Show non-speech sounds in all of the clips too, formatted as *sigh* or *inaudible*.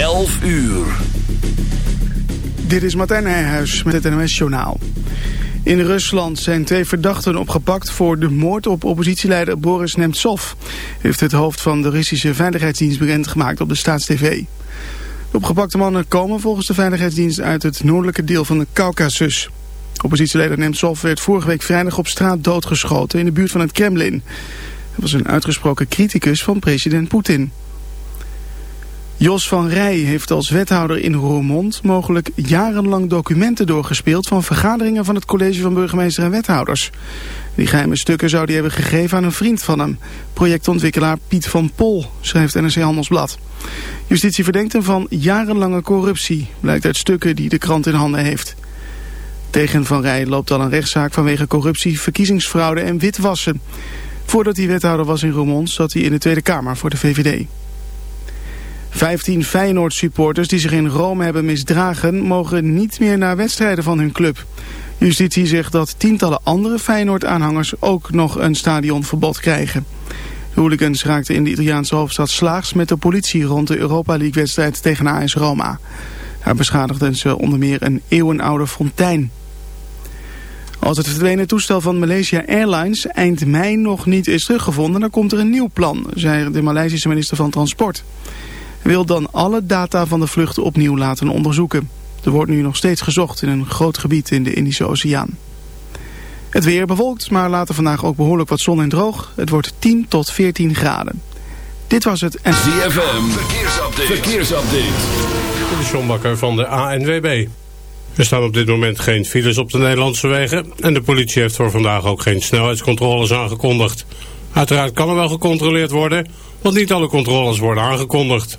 11 uur. Dit is Martijn Nijhuis met het NOS Journaal. In Rusland zijn twee verdachten opgepakt voor de moord op oppositieleider Boris Nemtsov. Heeft het hoofd van de Russische Veiligheidsdienst bekendgemaakt op de Staatstv. De opgepakte mannen komen volgens de Veiligheidsdienst uit het noordelijke deel van de Caucasus. Oppositieleider Nemtsov werd vorige week vrijdag op straat doodgeschoten in de buurt van het Kremlin. Hij was een uitgesproken criticus van president Poetin. Jos van Rij heeft als wethouder in Roermond mogelijk jarenlang documenten doorgespeeld van vergaderingen van het college van burgemeester en wethouders. Die geheime stukken zou hij hebben gegeven aan een vriend van hem, projectontwikkelaar Piet van Pol, schrijft NRC Handelsblad. Justitie verdenkt hem van jarenlange corruptie, blijkt uit stukken die de krant in handen heeft. Tegen Van Rij loopt al een rechtszaak vanwege corruptie, verkiezingsfraude en witwassen. Voordat hij wethouder was in Roermond zat hij in de Tweede Kamer voor de VVD. Vijftien Feyenoord-supporters die zich in Rome hebben misdragen... mogen niet meer naar wedstrijden van hun club. Justitie zegt dat tientallen andere Feyenoord-aanhangers... ook nog een stadionverbod krijgen. De hooligans raakten in de Italiaanse hoofdstad slaags met de politie... rond de Europa League-wedstrijd tegen AS Roma. Daar beschadigden ze onder meer een eeuwenoude fontein. Als het verdwenen toestel van Malaysia Airlines eind mei nog niet is teruggevonden... dan komt er een nieuw plan, zei de Maleisische minister van Transport wil dan alle data van de vluchten opnieuw laten onderzoeken. Er wordt nu nog steeds gezocht in een groot gebied in de Indische Oceaan. Het weer bewolkt, maar later vandaag ook behoorlijk wat zon en droog. Het wordt 10 tot 14 graden. Dit was het... En... ZFM, verkeersupdate. verkeersupdate. De Sjombakker van de ANWB. Er staan op dit moment geen files op de Nederlandse wegen... en de politie heeft voor vandaag ook geen snelheidscontroles aangekondigd. Uiteraard kan er wel gecontroleerd worden... want niet alle controles worden aangekondigd.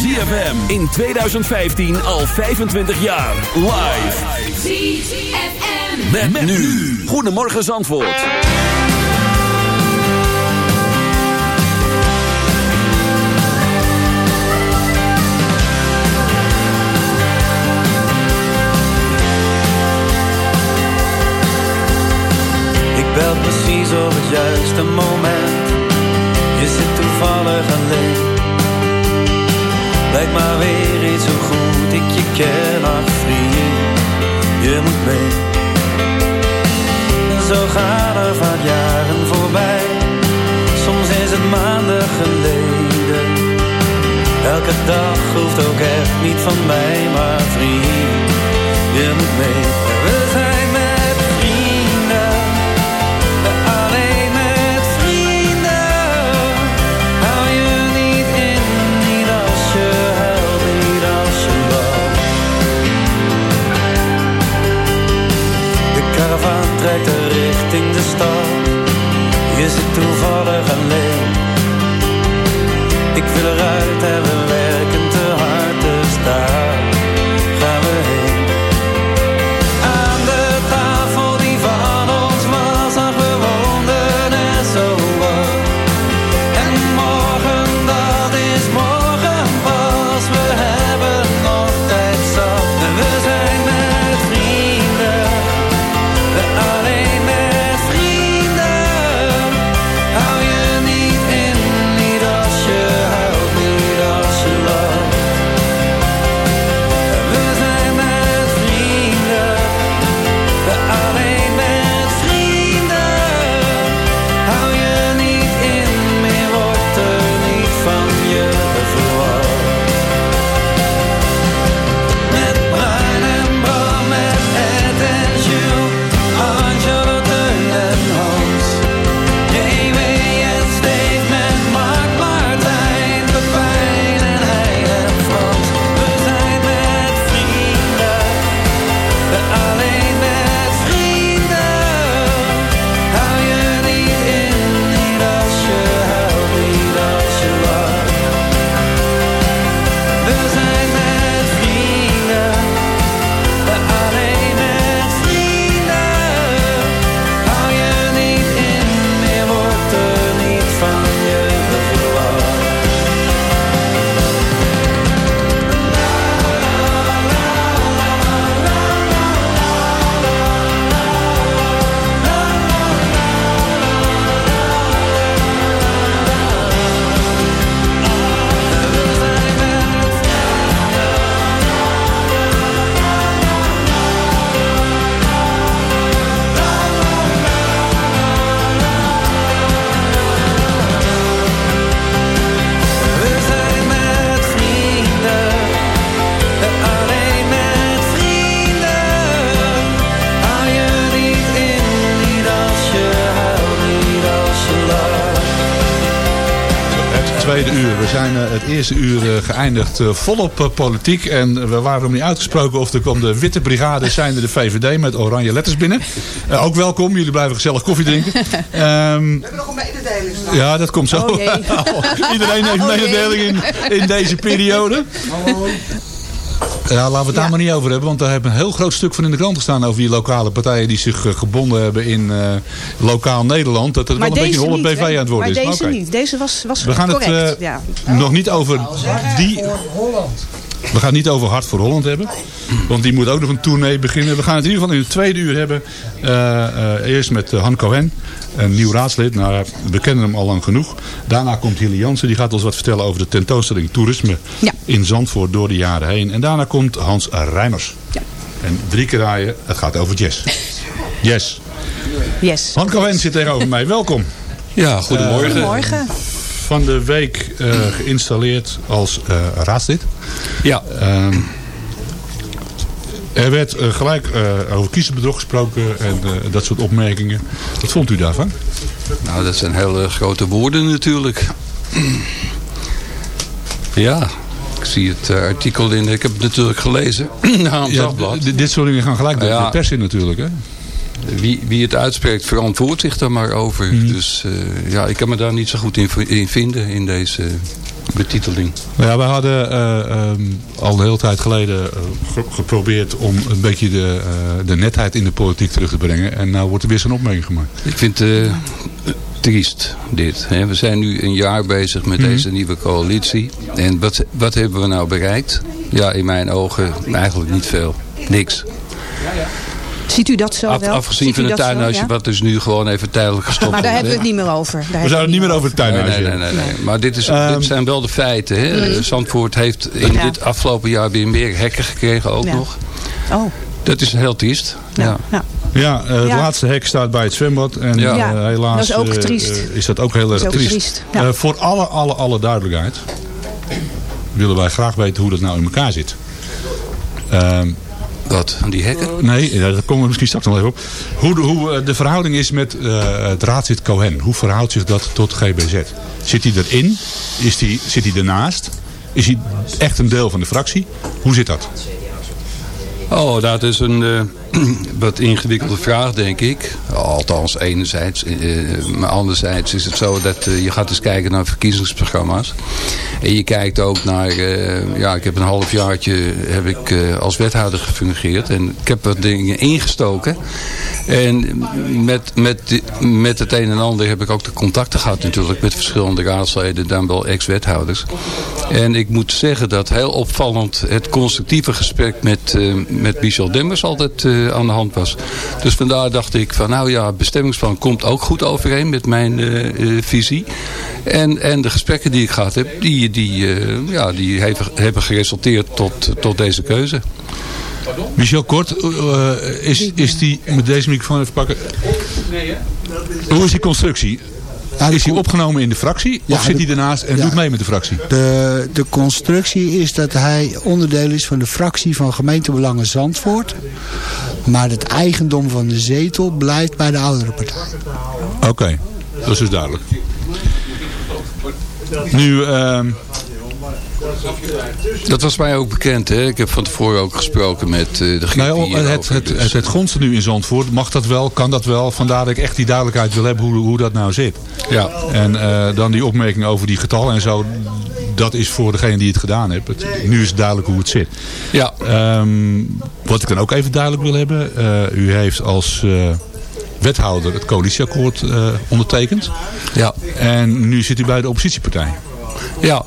ZFM in 2015 al 25 jaar. Live. ZFM. Met, nu. Goedemorgen Zandvoort. Ik bel precies op het juiste moment. Je zit toevallig alleen. Lijkt maar weer iets zo goed ik je ken, ach vriend. Je moet mee. Zo gaan er vaak jaren voorbij. Soms is het maanden geleden. Elke dag hoeft ook echt niet van mij, maar vriend. Je moet mee. Toevallig alleen. Ik wil eruit en There's eerste uur eh, geëindigd eh, volop eh, politiek. En we waren nog niet uitgesproken of er kwam de witte brigade zijn de VVD met oranje letters binnen. Ook welkom, jullie blijven gezellig koffie drinken. *laughs* Ehm, We hebben nog een mededeling. ja, dat komt zo. Oh, jee. *laughs* Iedereen heeft Oh, jee. mededeling in, in deze periode. Ja, laten we het daar Ja. maar niet over hebben. Want daar hebben een heel groot stuk van in de krant gestaan over die lokale partijen die zich eh, gebonden hebben in eh, lokaal Nederland. Dat het wel een beetje een 100 niet, BV aan het worden maar is. deze Oké. niet. Deze was, was We gaan het correct. eh, ja. nog niet over die... We gaan het niet over Hart voor Holland hebben. Want die moet ook nog een tournee beginnen. We gaan het in ieder geval in het tweede uur hebben. eh, eh, eerst met eh, Han Cohen. Een nieuw raadslid. Nou, we kennen hem al lang genoeg. Daarna komt Hilly Jansen. Die gaat ons wat vertellen over de tentoonstelling Toerisme Ja. in Zandvoort door de jaren heen. En daarna komt Hans Rijmers. Ja. En drie keer raaien. Het gaat over jazz. Yes. Yes. Han Cohen zit tegenover mij. Welkom. Ja, goedemorgen. Goedemorgen. Van de week eh, geïnstalleerd als eh, raadslid. Ja, Ehm, er werd eh, gelijk eh, over kiezenbedrog gesproken en eh, dat soort opmerkingen. Wat vond u daarvan? nou dat zijn hele grote woorden natuurlijk. *clears throat* Ja, ik zie het artikel in, ik heb het natuurlijk gelezen. *clears throat* D- dit soort dingen gaan gelijk door Ja. de pers in natuurlijk. Hè? Wie, wie het uitspreekt verantwoordt zich daar maar over. Mhm. Dus eh, ja, ik kan me daar niet zo goed in, in vinden in deze betiteling. Nou ja, wij hadden eh, ehm, al een hele tijd geleden eh, ge- geprobeerd om een beetje de, de netheid in de politiek terug te brengen. En nou wordt er weer zo'n opmerking gemaakt. Ik vind het triest dit. Hè. We zijn nu een jaar bezig met Mhm. deze nieuwe coalitie. En wat, wat hebben we nou bereikt? Ja, in mijn ogen eigenlijk niet veel. Niks. Ziet u dat zo Af- wel? afgezien Ziet van het tuinhuisje, ja? wat dus nu gewoon even tijdelijk *laughs* gestopt Maar daar hebben we het niet meer over. Daar We hebben zouden het niet meer over het Nee, tuinhuisje nee, nee, nee, nee. Maar dit, is, Ehm, dit zijn wel de feiten. Hè. Zandvoort heeft in Ja. dit afgelopen jaar weer meer hekken gekregen ook Ja. nog. Oh, Dat is heel triest. Ja. ja. ja. Ja, eh, het Ja. laatste hek staat bij het zwembad. En Ja. eh, helaas dat is ook triest. eh, is dat ook heel erg triest. triest, ja. Voor alle, alle, alle duidelijkheid willen wij graag weten hoe dat nou in elkaar zit. Wat, die hekken? nee, daar komen we misschien straks nog even op. Hoe de, hoe eh, de verhouding is met eh, het raadslid Cohen. Hoe verhoudt zich dat tot GBZ? Zit hij erin? Is die, zit hij ernaast? Is hij echt een deel van de fractie? Hoe zit dat? Oh, dat is een eh, *clears throat* wat ingewikkelde vraag, denk ik. Althans, enerzijds. eh, maar anderzijds is het zo dat eh, je gaat eens kijken naar verkiezingsprogramma's. En je kijkt ook naar... eh, ja, ik heb een halfjaartje heb ik, als wethouder gefungeerd. En ik heb wat dingen ingestoken. En met, met, met het een en ander heb ik ook de contacten gehad natuurlijk. Met verschillende raadsleden, dan wel ex-wethouders. En ik moet zeggen dat heel opvallend het constructieve gesprek met, met Michel Demmers altijd eh, aan de hand was. Dus vandaar dacht ik van nou ja, bestemmingsplan komt ook goed overeen met mijn eh, eh, visie. En, en de gesprekken die ik gehad heb, die, die, eh, ja, die hebben, hebben geresulteerd tot, tot deze keuze. Michel Kort, eh, is, is die, met deze microfoon even pakken. Hoe is die constructie? Is hij opgenomen in de fractie? Ja, of zit de- hij ernaast en ja. doet mee met de fractie? De, de constructie is dat hij onderdeel is van de fractie van gemeentebelangen Zandvoort. Maar het eigendom van de zetel blijft bij de oudere partij. Oké, dat is dus duidelijk. Nu, ehm, Dat was mij ook bekend. Hè? Ik heb van tevoren ook gesproken met eh, de nou, het, het, dus- het, nu in Zandvoort, mag dat wel, kan dat wel? Vandaar dat ik echt die duidelijkheid wil hebben hoe, hoe dat nou zit. Ja. En eh, dan die opmerking over die getallen en zo, dat is voor degene die het gedaan heeft. Het- nu is het duidelijk hoe het zit. Ja. Ehm, wat ik dan ook even duidelijk wil hebben, eh, u heeft als wethouder het coalitieakkoord ondertekend. Ja. En nu zit u bij de oppositiepartij. Ja.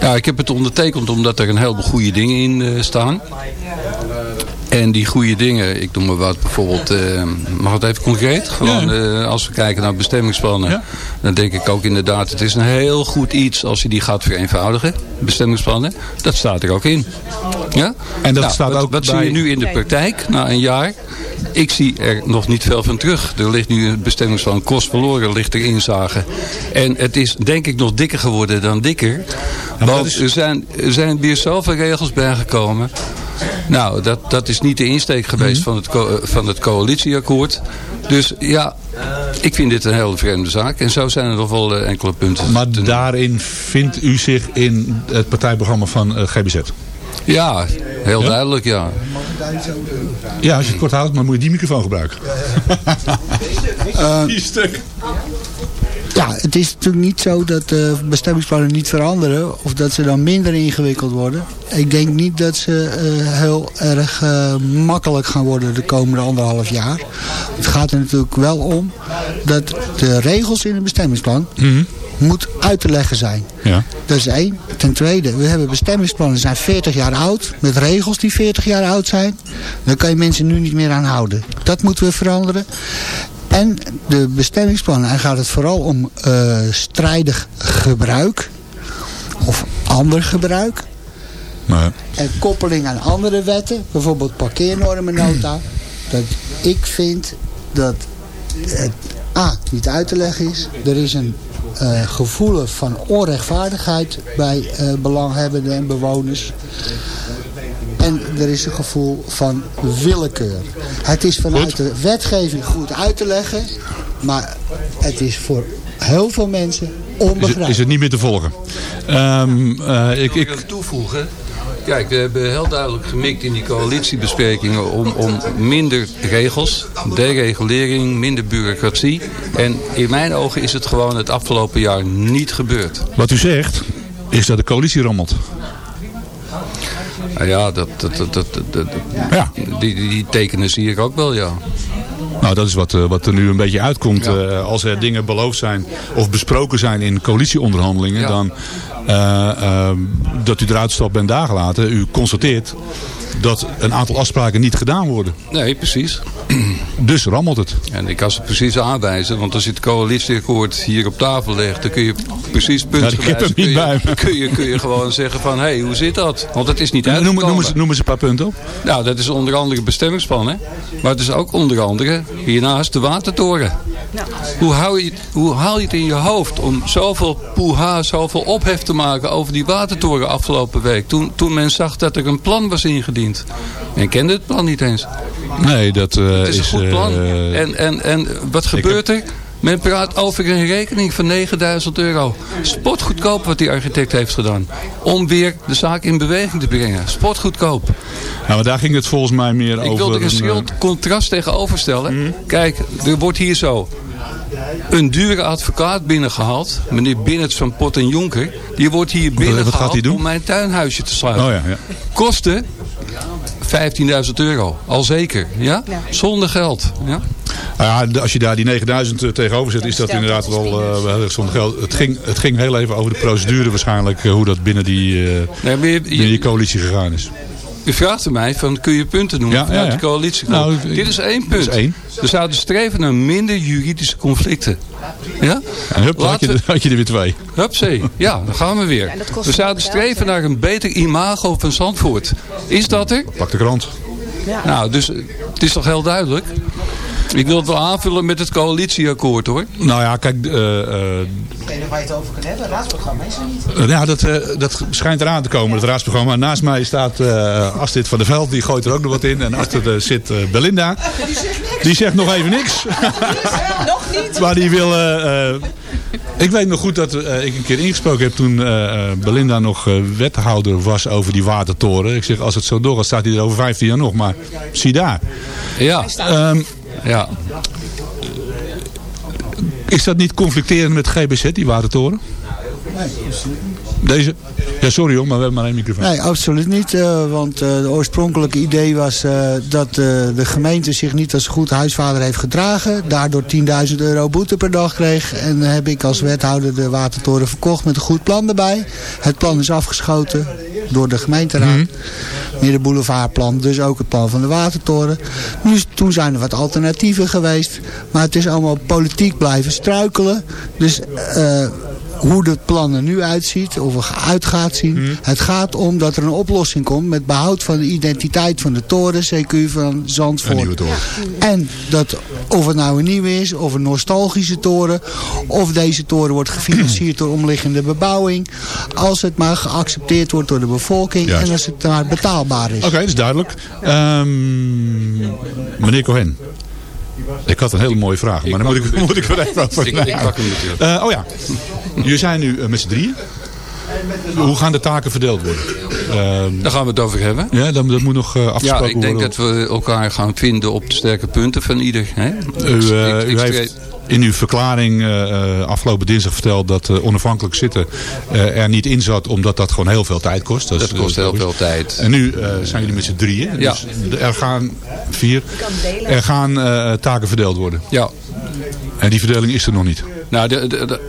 Ja, ik heb het ondertekend omdat er een heleboel goede dingen in eh, staan. En die goede dingen, ik noem maar wat, bijvoorbeeld, eh, mag het even concreet? Gewoon, eh, als we kijken naar bestemmingsplannen, Ja. dan denk ik ook inderdaad, het is een heel goed iets als je die gaat vereenvoudigen, bestemmingsplannen. Dat staat er ook in. Ja? En dat Nou, staat wat, ook Wat bij- zie je nu in de praktijk, na een jaar? Ik zie er nog niet veel van terug. Er ligt nu een bestemmingsplan kost verloren, ligt er inzage. En het is denk ik nog dikker geworden dan dikker. maar Want er, zijn, er zijn weer zoveel regels bijgekomen. Nou, dat, dat is niet de insteek geweest van, het eh, van het coalitieakkoord. Dus ja, ik vind dit een hele vreemde zaak. En zo zijn er nog wel eh, enkele punten. Maar daarin vindt u zich in het partijprogramma van eh, GBZ? Ja, heel Ja? duidelijk, ja. Ja, als je het kort houdt, maar moet je die microfoon gebruiken. *laughs* Die stuk. Ja, het is natuurlijk niet zo dat de bestemmingsplannen niet veranderen of dat ze dan minder ingewikkeld worden. Ik denk niet dat ze eh, heel erg eh, makkelijk gaan worden de komende anderhalf jaar. Het gaat er natuurlijk wel om dat de regels in een bestemmingsplan moet uit te leggen zijn. Ja. Dat is één. Ten tweede, we hebben bestemmingsplannen die zijn 40 jaar oud. Met regels die 40 jaar oud zijn. Daar kan je mensen nu niet meer aan houden. Dat moeten we veranderen. En de bestemmingsplannen, daar gaat het vooral om eh, strijdig gebruik. Of ander gebruik. En koppeling aan andere wetten. Bijvoorbeeld parkeernormennota. *clears throat* Dat ik vind dat het A, niet uit te leggen is. Er is een eh gevoel van onrechtvaardigheid bij eh, belanghebbenden en bewoners. En er is een gevoel van willekeur. Het is vanuit de wetgeving goed uit te leggen. Maar het is voor heel veel mensen onbegrijpelijk. is het niet meer te volgen? Ehm, eh, ik, ik, Ik wil toevoegen. Kijk, we hebben heel duidelijk gemikt in die coalitiebesprekingen om, om minder regels, deregulering, minder bureaucratie. En in mijn ogen is het gewoon het afgelopen jaar niet gebeurd. wat u zegt, is dat de coalitie rammelt. Nou ja, dat, dat, dat, Ja. die, die, tekenen zie ik ook wel, ja. Nou, dat is wat, eh, wat er nu een beetje uitkomt. Eh, als er dingen beloofd zijn of besproken zijn in coalitieonderhandelingen, Ja. dan eh, dat u eruit stapt en daar gelaten. U constateert dat een aantal afspraken niet gedaan worden. Nee, precies. Dus rammelt het. En ik kan ze precies aanwijzen, want als je het coalitieakkoord hier op tafel legt, dan kun je precies kun, bij je, kun, je, kun je gewoon zeggen van, hé, hey, hoe zit dat? Want het is niet Noem, uitgekomen. noem, eens, noem eens een paar punten op. Nou, dat is onder andere bestemmingsplan, hè. Maar het is ook onder andere hiernaast de watertoren. Hoe, hou je, hoe haal je het in je hoofd om zoveel poeha, zoveel ophef te maken over die watertoren afgelopen week? Toen, toen men zag dat er een plan was ingediend. Men kende het plan niet eens. Nee, dat eh, Het is een goed plan. eh, en, en, en wat gebeurt er? Men praat over een rekening van 9000 euro. Spotgoedkoop wat die architect heeft gedaan. Om weer de zaak in beweging te brengen. Spotgoedkoop. nou, maar daar ging het volgens mij meer Ik over. wil er een een, schild contrast tegenover stellen. Mhm. Kijk, er wordt hier zo een dure advocaat binnengehaald. Meneer Binnets van Pot en Jonker. Die wordt hier binnengehaald om mijn tuinhuisje te sluiten. Oh ja, ja. Kosten 15.000 euro. Al zeker. Ja? Zonder geld. Ja? Nou ja, als je daar die 9000 eh, tegenover zet, is dat inderdaad wel, eh, wel heel erg zonder geld. Het ging, het ging heel even over de procedure waarschijnlijk, eh, hoe dat binnen die, eh, Nee, maar je, binnen die coalitie gegaan is. U vraagt er mij van kun je punten noemen Ja, vanuit ja, ja. de coalitie. Nou, Dit is één punt. is één. We zouden streven naar minder juridische conflicten. Ja? En hup, dan had je, Laten we- er- had je er weer twee. Hupzee, ja, dan gaan we weer. We zouden streven naar een beter imago van Zandvoort. Is dat er? Pak de krant. Nou, dus het is toch heel duidelijk? Ik wil het wel aanvullen met het coalitieakkoord hoor. Nou ja, kijk, eh, eh, Ik weet nog waar je het over kan hebben. Raadsprogramma is er niet. eh, ja, dat, eh, dat schijnt eraan te komen, het raadsprogramma. Naast mij staat eh Astrid van der Veld, die gooit er ook nog wat in. En achter zit eh, Belinda. Die zegt nog even niks. Nog niet? Maar die wil... ik weet nog goed dat ik een keer ingesproken heb toen eh, eh, Belinda nog eh, wethouder was over die watertoren. Ik zeg, als het zo doorgaat, staat hij er over 15 jaar nog. Maar zie daar. Ja, Ehm, ja. is dat niet conflicterend met GBZ, die watertoren? Deze? Ja, sorry hoor, maar we hebben maar één microfoon. Nee, absoluut niet. eh, want uh, de oorspronkelijke idee was uh, dat de gemeente zich niet als goed huisvader heeft gedragen. Daardoor 10.000 euro boete per dag kreeg. En heb ik als wethouder de watertoren verkocht met een goed plan erbij. Het plan is afgeschoten door de gemeenteraad. Mm -hmm. Meer de boulevardplan, dus ook het plan van de watertoren. Dus toen zijn er wat alternatieven geweest. Maar het is allemaal politiek blijven struikelen. Dus hoe het plan er nu uitziet, of er uit gaat zien. Het gaat om dat er een oplossing komt met behoud van de identiteit van de toren, CQ van Zandvoort. Een nieuwe toren. En dat of het nou een nieuwe is, of een nostalgische toren, of deze toren wordt gefinancierd door omliggende bebouwing. Als het maar geaccepteerd wordt door de bevolking Juist. en als het maar betaalbaar is. Oké, dat is duidelijk. Ehm, meneer Cohen. Ik had een hele mooie vraag, maar dan moet ik, *laughs* moet ik er even hem natuurlijk. Eh, oh ja, jullie zijn nu eh, met z'n drieën. Hoe gaan de taken verdeeld worden? Ehm, Daar gaan we het over hebben. ja, dat, dat moet nog eh, Ja, afgesproken ik denk worden. dat we elkaar gaan vinden op de sterke punten van ieder. Hè? U, eh, Ik- ik- u ik heeft in uw verklaring eh, afgelopen dinsdag verteld dat eh, onafhankelijk zitten eh, er niet in zat, omdat dat gewoon heel veel tijd kost. Dat kost heel veel tijd. En nu eh, zijn jullie met z'n drieën. Ja. Dus er gaan vier. Er gaan eh, taken verdeeld worden. Ja. En die verdeling is er nog niet. Nou, de, de, de-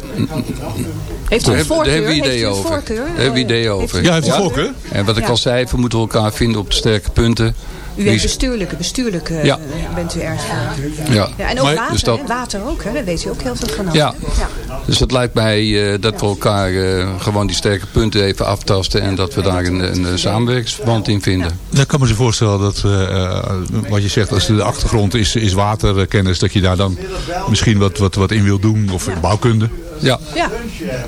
Heeft u een daar voorkeur? hebben we Heeft ideeën u een over. voorkeur? Daar hebben we ideeën Heeft over. Ja, heeft u een voorkeur? En wat ik Ja. al zei, we moeten elkaar vinden op de sterke punten. U is- bestuurlijke, bestuurlijke Ja. eh, bent u erg voor. Ja. Ja, en ook Maar- water, dus dat- water ook, hè? daar weet u ook heel veel van. Ja. hè? Dus het lijkt mij eh, dat we elkaar eh, gewoon die sterke punten even aftasten. En dat we daar een, een, een samenwerkingsverband in vinden. Dan kan me zo voorstellen dat, eh, eh, wat je zegt, als de achtergrond is, is waterkennis, dat je daar dan misschien wat, wat, wat in wil doen. Of bouwkunde. Ja. Ja,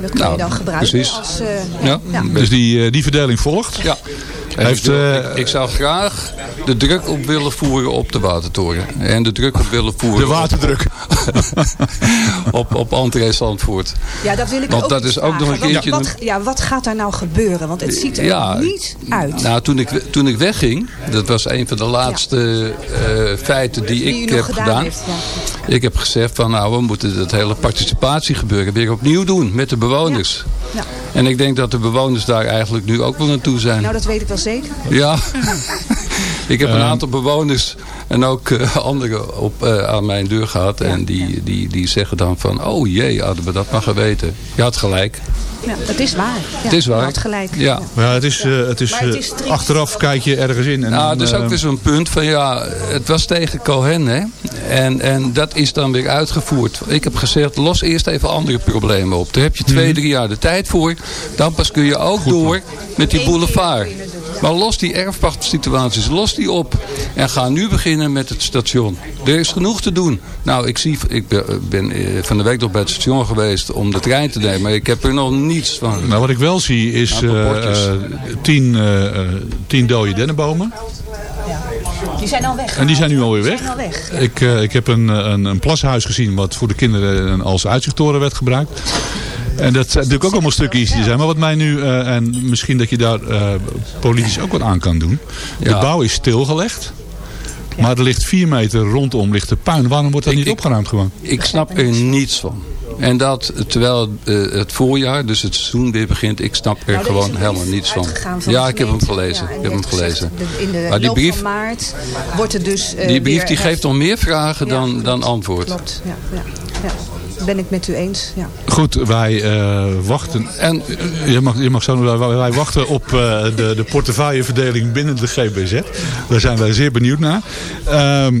dat kun Nou, je dan gebruiken precies. als... eh, Ja. ja. Dus die, eh, die verdeling volgt. Ja. En Heeft, ik, wil- eh, ik, ik zou graag de druk op willen voeren op de watertoren. En de druk op willen voeren De waterdruk. op, *laughs* op, op André Zandvoort. Ja, dat wil ik Want ook dat is ook nog een keertje Wat, ja, wat gaat daar nou gebeuren? Want het ziet er Ja, niet uit. Nou, toen ik, toen ik wegging, dat was een van de laatste eh, feiten die, ik heb gedaan gedaan. heeft, ja. Ik heb gezegd van nou, we moeten dat hele participatiegebeuren weer opnieuw doen met de bewoners. Ja. En ik denk dat de bewoners daar eigenlijk nu ook wel naartoe zijn. Nou, dat weet ik wel zeker. Ja. *laughs* ik heb een Ehm. aantal bewoners en ook eh, *laughs* anderen op, eh, aan mijn deur gehad. En die, die, die zeggen dan van, oh jee, hadden we dat maar geweten. Je had gelijk. Ja, het is waar. Ja, Het is waar. u had gelijk. Ja. Ja, het is, eh, het is, Maar het is triest. achteraf kijk je ergens in. En Nou, dan, dat is ook weer zo'n punt van ja, het was tegen Cohen hè. En, en dat is dan weer uitgevoerd. Ik heb gezegd, los eerst even andere problemen op. Daar heb je twee, drie jaar de tijd voor. Dan pas kun je ook door met die boulevard. Maar los die erfpachtsituaties, los die op. En ga nu beginnen met het station. Er is genoeg te doen. Nou, ik, zie, ik ben, eh, van de week nog bij het station geweest om de trein te nemen. Maar ik heb er nog niets van. Nou, wat ik wel zie is Aantal eh, eh, tien, tien dode dennenbomen. Die zijn al weg. En die zijn nu alweer weg. Al weg. Ik, eh, ik heb een, een, een plashuis gezien wat voor de kinderen als uitzichttoren werd gebruikt. En dat zijn natuurlijk ook allemaal stukjes die er zijn. Maar wat mij nu, eh, en misschien dat je daar eh, politisch ook wat aan kan doen. De Ja. bouw is stilgelegd. Maar er ligt vier meter rondom ligt de puin. Waarom wordt dat Ik- niet ik- opgeruimd gewoon? Ik snap er niets van. En dat terwijl eh, het voorjaar, dus het seizoen weer begint, ik snap er Nou, gewoon helemaal niets van. Ja, ik heb hem gelezen. Ja, ik heb hem gelezen. de- In de Maar die brief, van maart wordt er dus eh, die brief die geeft nog meer vragen Ja, dan, dan antwoord. Klopt, ja. ja, ja. Ben ik met u eens, ja. Goed, wij eh, wachten. En Je mag, je mag zo, wij, wachten op eh, de, de portefeuilleverdeling binnen de GBZ. Daar zijn wij zeer benieuwd naar. Ehm,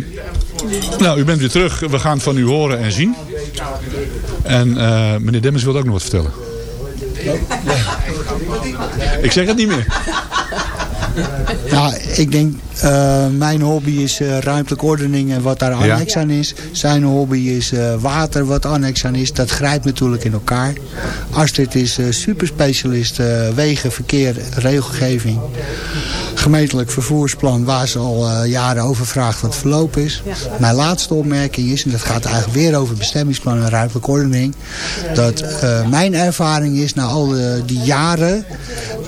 nou, u bent weer terug. We gaan van u horen en zien. En eh, meneer Demmers wil ook nog wat vertellen. Ik zeg het niet meer. Nou, ik denk, eh, mijn hobby is eh, ruimtelijke ordening en wat daar Ja. annex aan is. Zijn hobby is eh, water wat annex aan is. Dat grijpt natuurlijk in elkaar. Astrid is superspecialist wegen, verkeer, regelgeving. Gemeentelijk vervoersplan waar ze al eh, jaren over vraagt wat verlopen is. Mijn laatste opmerking is, en dat gaat eigenlijk weer over bestemmingsplan en ruimtelijke ordening. Dat eh, mijn ervaring is na al die jaren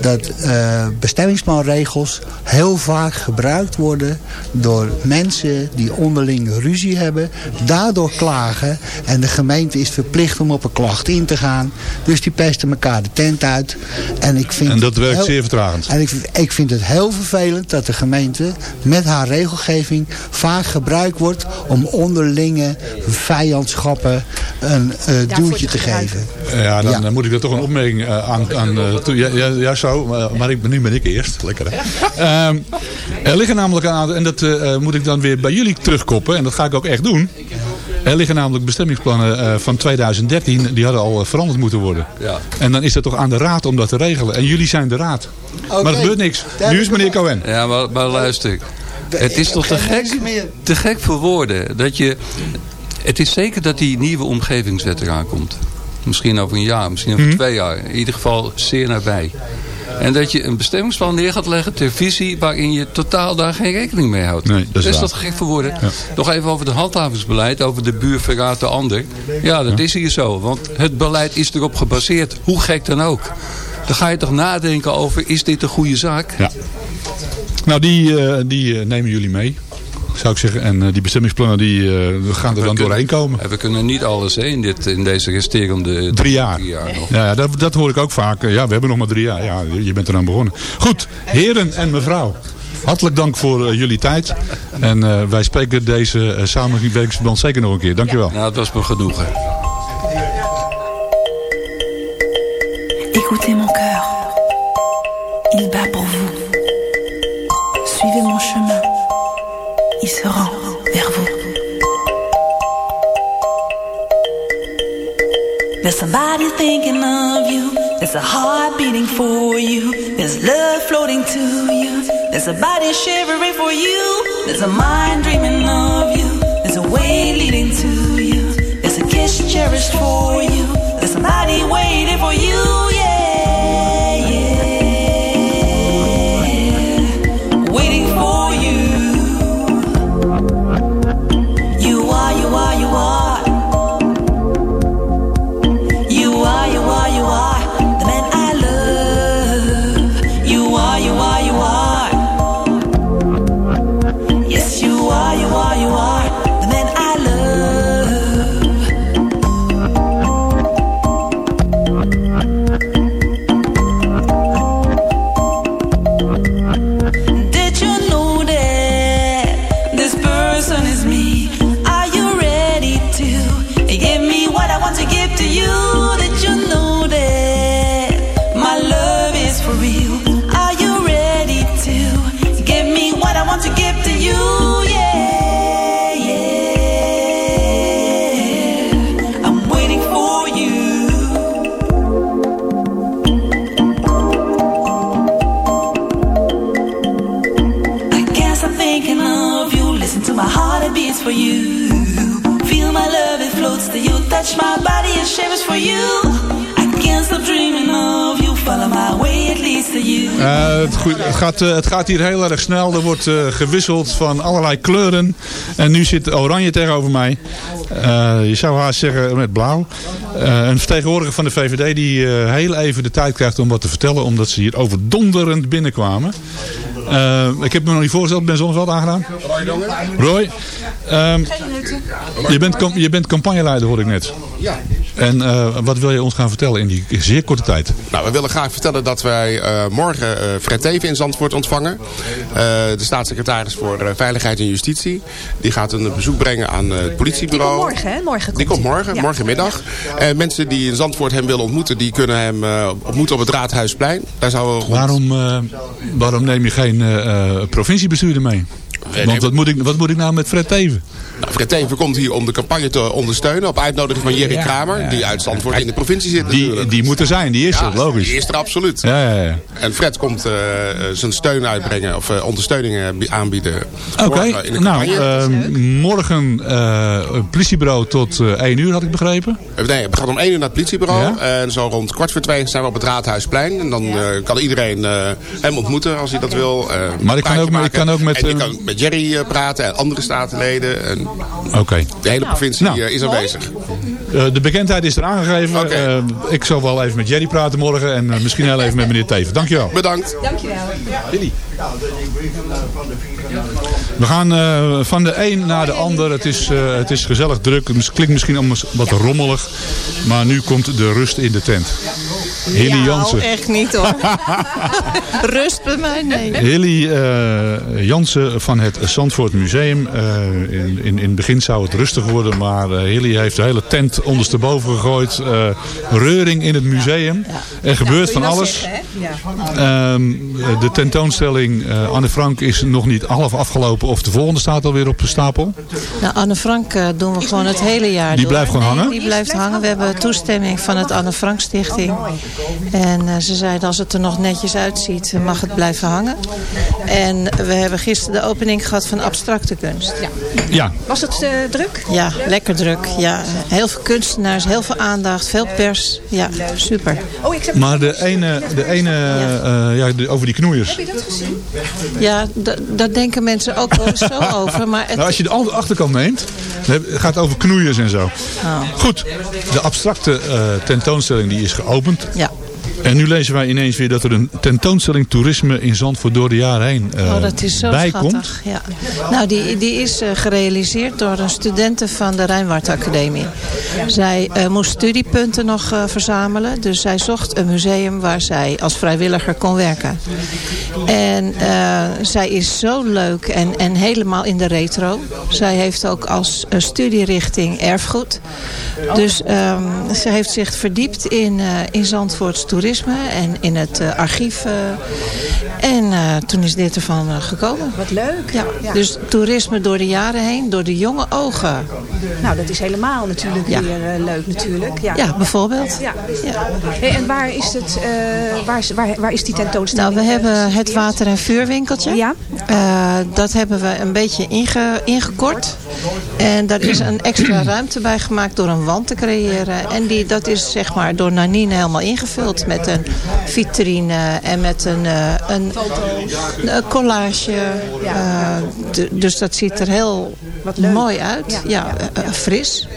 dat eh, bestemmingsplanregels heel vaak gebruikt worden door mensen die onderling ruzie hebben, daardoor klagen en de gemeente is verplicht om op een klacht in te gaan. Dus die pesten elkaar de tent uit. En, ik vind En dat werkt heel- zeer vertragend. En ik, ik vind het heel vervelend dat de gemeente met haar regelgeving vaak gebruikt wordt om onderlinge vijandschappen een eh, duwtje te geven. Ja, dan, Ja. moet ik er toch een opmerking eh, aan... aan eh, toe- ja, ja, ja, zo. Maar, maar ik, ben- nu ben ik eerst. Lekker, hè? Ehm, er liggen namelijk aan... En dat moet ik dan weer bij jullie terugkoppen. En dat ga ik ook echt doen. Er liggen namelijk bestemmingsplannen eh, van 2013, die hadden al eh, veranderd moeten worden. Ja. En dan is het toch aan de raad om dat te regelen. En jullie zijn de raad. Maar er gebeurt niks. Nu is meneer Cohen. Ja, maar, maar luister. Het is toch te gek, te gek voor woorden. Dat je, het is zeker dat die nieuwe omgevingswet eraan komt. Misschien over een jaar, misschien over Mhm. twee jaar. In ieder geval zeer nabij. En dat je een bestemmingsplan neer gaat leggen ter visie... waarin je totaal daar geen rekening mee houdt. Nee, dat is dat gek voor woorden. Nog even over het handhavingsbeleid, over de buur verraadt de ander. Ja, dat is hier zo. Want het beleid is erop gebaseerd. Hoe gek dan ook. Dan ga je toch nadenken over, is dit een goede zaak? Ja. Nou, die, eh, die eh, nemen jullie mee, zou ik zeggen. En eh, die bestemmingsplannen die, eh, we gaan er dan doorheen komen. En we kunnen niet alles hè, in, dit, in deze resterende Drie jaar. nog. Ja, ja, dat, dat hoor ik ook vaak. Ja, we hebben nog maar drie jaar. Ja, je bent eraan begonnen. Goed, heren en mevrouw. Hartelijk dank voor eh, jullie tijd. En eh, wij spreken deze uh, samenwerkingsverband zeker nog een keer. Dankjewel. Nou, het was me genoegen. Écoutez mon cœur, There's somebody thinking of you, there's a heart beating for you, there's love floating to you, there's a body shivering for you, there's a mind dreaming of you, there's a way leading to you, there's a kiss cherished for you, het, goed- het, gaat, eh, het gaat hier heel erg snel. Er wordt eh, gewisseld van allerlei kleuren. En nu zit oranje tegenover mij. Eh, je zou haast zeggen met blauw. Eh, een vertegenwoordiger van de VVD die eh, heel even de tijd krijgt om wat te vertellen. Omdat ze hier overdonderend binnenkwamen. Ik heb me nog niet voorgesteld. Ik ben Zonneveld aangedaan. Roy. ehm, je, bent, je bent campagneleider hoor ik net. Ja. En eh, wat wil je ons gaan vertellen in die zeer korte tijd? Nou, we willen graag vertellen dat wij eh, morgen eh Fred Teven in Zandvoort ontvangen. Eh, de staatssecretaris voor eh, Veiligheid en Justitie. Die gaat een bezoek brengen aan het politiebureau. Morgen, hè? Morgen komt Die komt morgen, Ja. morgenmiddag. En mensen die in Zandvoort hem willen ontmoeten, die kunnen hem eh, ontmoeten op het Raadhuisplein. Daar zou rond- Waarom, eh, waarom neem je geen eh, eh, provinciebestuurder mee? Want wat moet, ik, wat moet ik nou met Fred Teven? Nou, Fred Teven komt hier om de campagne te ondersteunen. Op uitnodiging van Jerry Ja, Kramer. ja, die uit Zandvoort in de provincie zit Die, natuurlijk. die moet er zijn, die is Ja, er, logisch. Die is er absoluut. Ja, ja, ja. En Fred komt eh, zijn steun uitbrengen of eh, ondersteuning eh, bi- aanbieden. Oké, nou, eh, morgen eh, het politiebureau tot eh 1 uur had ik begrepen. Nee, we gaan om 1 uur naar het politiebureau. Ja? En zo rond kwart voor twee zijn we op het Raadhuisplein. En dan kan iedereen eh, hem ontmoeten als hij dat wil. eh, Maar ik kan ook- ik kan ook met, Met Jerry eh, praten en andere statenleden. En Oké. de hele provincie Nou. eh, is aanwezig. Eh, de bekendheid is er aangegeven. Eh, ik zal wel even met Jerry praten morgen en eh, misschien heel even met meneer Teven. Dankjewel. Bedankt. Dankjewel. We gaan eh, van de een naar de ander. Het is, eh, het is gezellig druk. Het klinkt misschien allemaal wat rommelig. Maar nu komt de rust in de tent. Hilly ja, Jansen. echt niet hoor. *laughs* Rust bij mij, nee. Hilly eh, Jansen van het Zandvoort Museum. Eh, in, in, in het begin zou het rustig worden, maar eh, Hilly heeft de hele tent ondersteboven gegooid. Reuring in het museum. Er gebeurt van alles. Ehm, de tentoonstelling Anne Frank is nog niet half afgelopen of de volgende staat alweer op de stapel. Nou, Anne Frank doen we gewoon het hele jaar Die door. blijft gewoon hangen? Die blijft hangen. We hebben toestemming van het Anne Frank Stichting. En eh, ze zeiden als het er nog netjes uitziet, eh, mag het blijven hangen. En we hebben gisteren de opening gehad van abstracte kunst. Ja. Ja. Was het eh, druk? Ja, lekker druk. Ja, heel veel kunstenaars, heel veel aandacht, veel pers. Ja, super. Oh, ik heb... Maar de ene, de ene eh, ja, de- over die knoeiers. Heb je dat gezien? Ja, daar denken mensen ook wel eens zo *laughs* over. Maar het Nou, als je de achterkant neemt, gaat het over knoeiers en zo. Oh. Goed, de abstracte eh, tentoonstelling die is geopend. Ja. En nu lezen wij ineens weer dat er een tentoonstelling toerisme in Zandvoort door de jaren heen eh, Oh, dat is zo bij schattig. Ja. Nou, die, die is eh, gerealiseerd door een studenten van de Rijnwaard Academie. Zij eh, moest studiepunten nog verzamelen. Dus zij zocht een museum waar zij als vrijwilliger kon werken. En zij is zo leuk en, en helemaal in de retro. Zij heeft ook als studierichting erfgoed. Dus ehm, ze heeft zich verdiept in, in Zandvoorts toerisme en in het eh, archief. eh. en eh, toen is dit ervan gekomen. Wat leuk. Ja, Dus toerisme door de jaren heen, door de jonge ogen. Nou, dat is helemaal natuurlijk Ja. weer leuk natuurlijk. Ja, Ja, bijvoorbeeld. Ja. Hey, en waar is, het, waar, is, waar, waar is die tentoonstelling? Nou, we hebben het water- en vuurwinkeltje. Ja. Dat hebben we een beetje inge, ingekort. En daar is een extra ruimte bij gemaakt door een wand te creëren. En die, dat is zeg maar door Nanine helemaal ingevuld. Met een vitrine en met een, eh, een, een collage. Eh, dus dat ziet er heel mooi uit. Ja, eh, fris.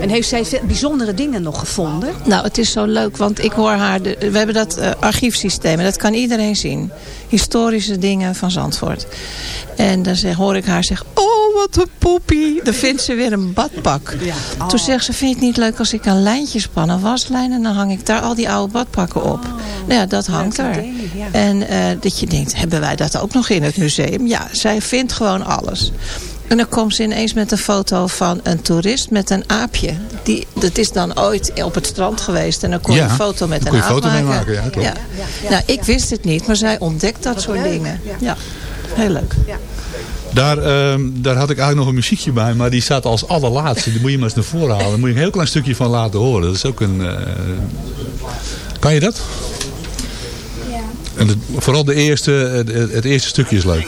En heeft zij bijzondere dingen nog gevonden? Nou, het is zo leuk, want ik hoor haar... De, we hebben dat archiefsysteem en dat kan iedereen zien. Historische dingen van Zandvoort. En dan zeg, hoor ik haar zeggen... Oh, wat een poppie. Dan vindt ze weer een badpak. Toen zegt ze, vind je het niet leuk als ik een lijntje span, een waslijn... en dan hang ik daar al die oude badpakken op. Nou ja, dat hangt er. En eh, dat je denkt, hebben wij dat ook nog in het museum? Ja, zij vindt gewoon alles. En dan komt ze ineens met een foto van een toerist met een aapje. Die, dat is dan ooit op het strand geweest. En dan kon je Ja, een foto met een aap foto mee maken. maken, ja, klopt. Nou, ik wist het niet, maar zij ontdekt dat soort dingen. Ja, heel leuk. Daar, ehm, daar had ik eigenlijk nog een muziekje bij, maar die staat als allerlaatste. Die moet je maar eens naar voren halen. Daar moet je een heel klein stukje van laten horen. Dat is ook een... eh, Kan je dat? Ja. En het- vooral de eerste, het eerste stukje is leuk.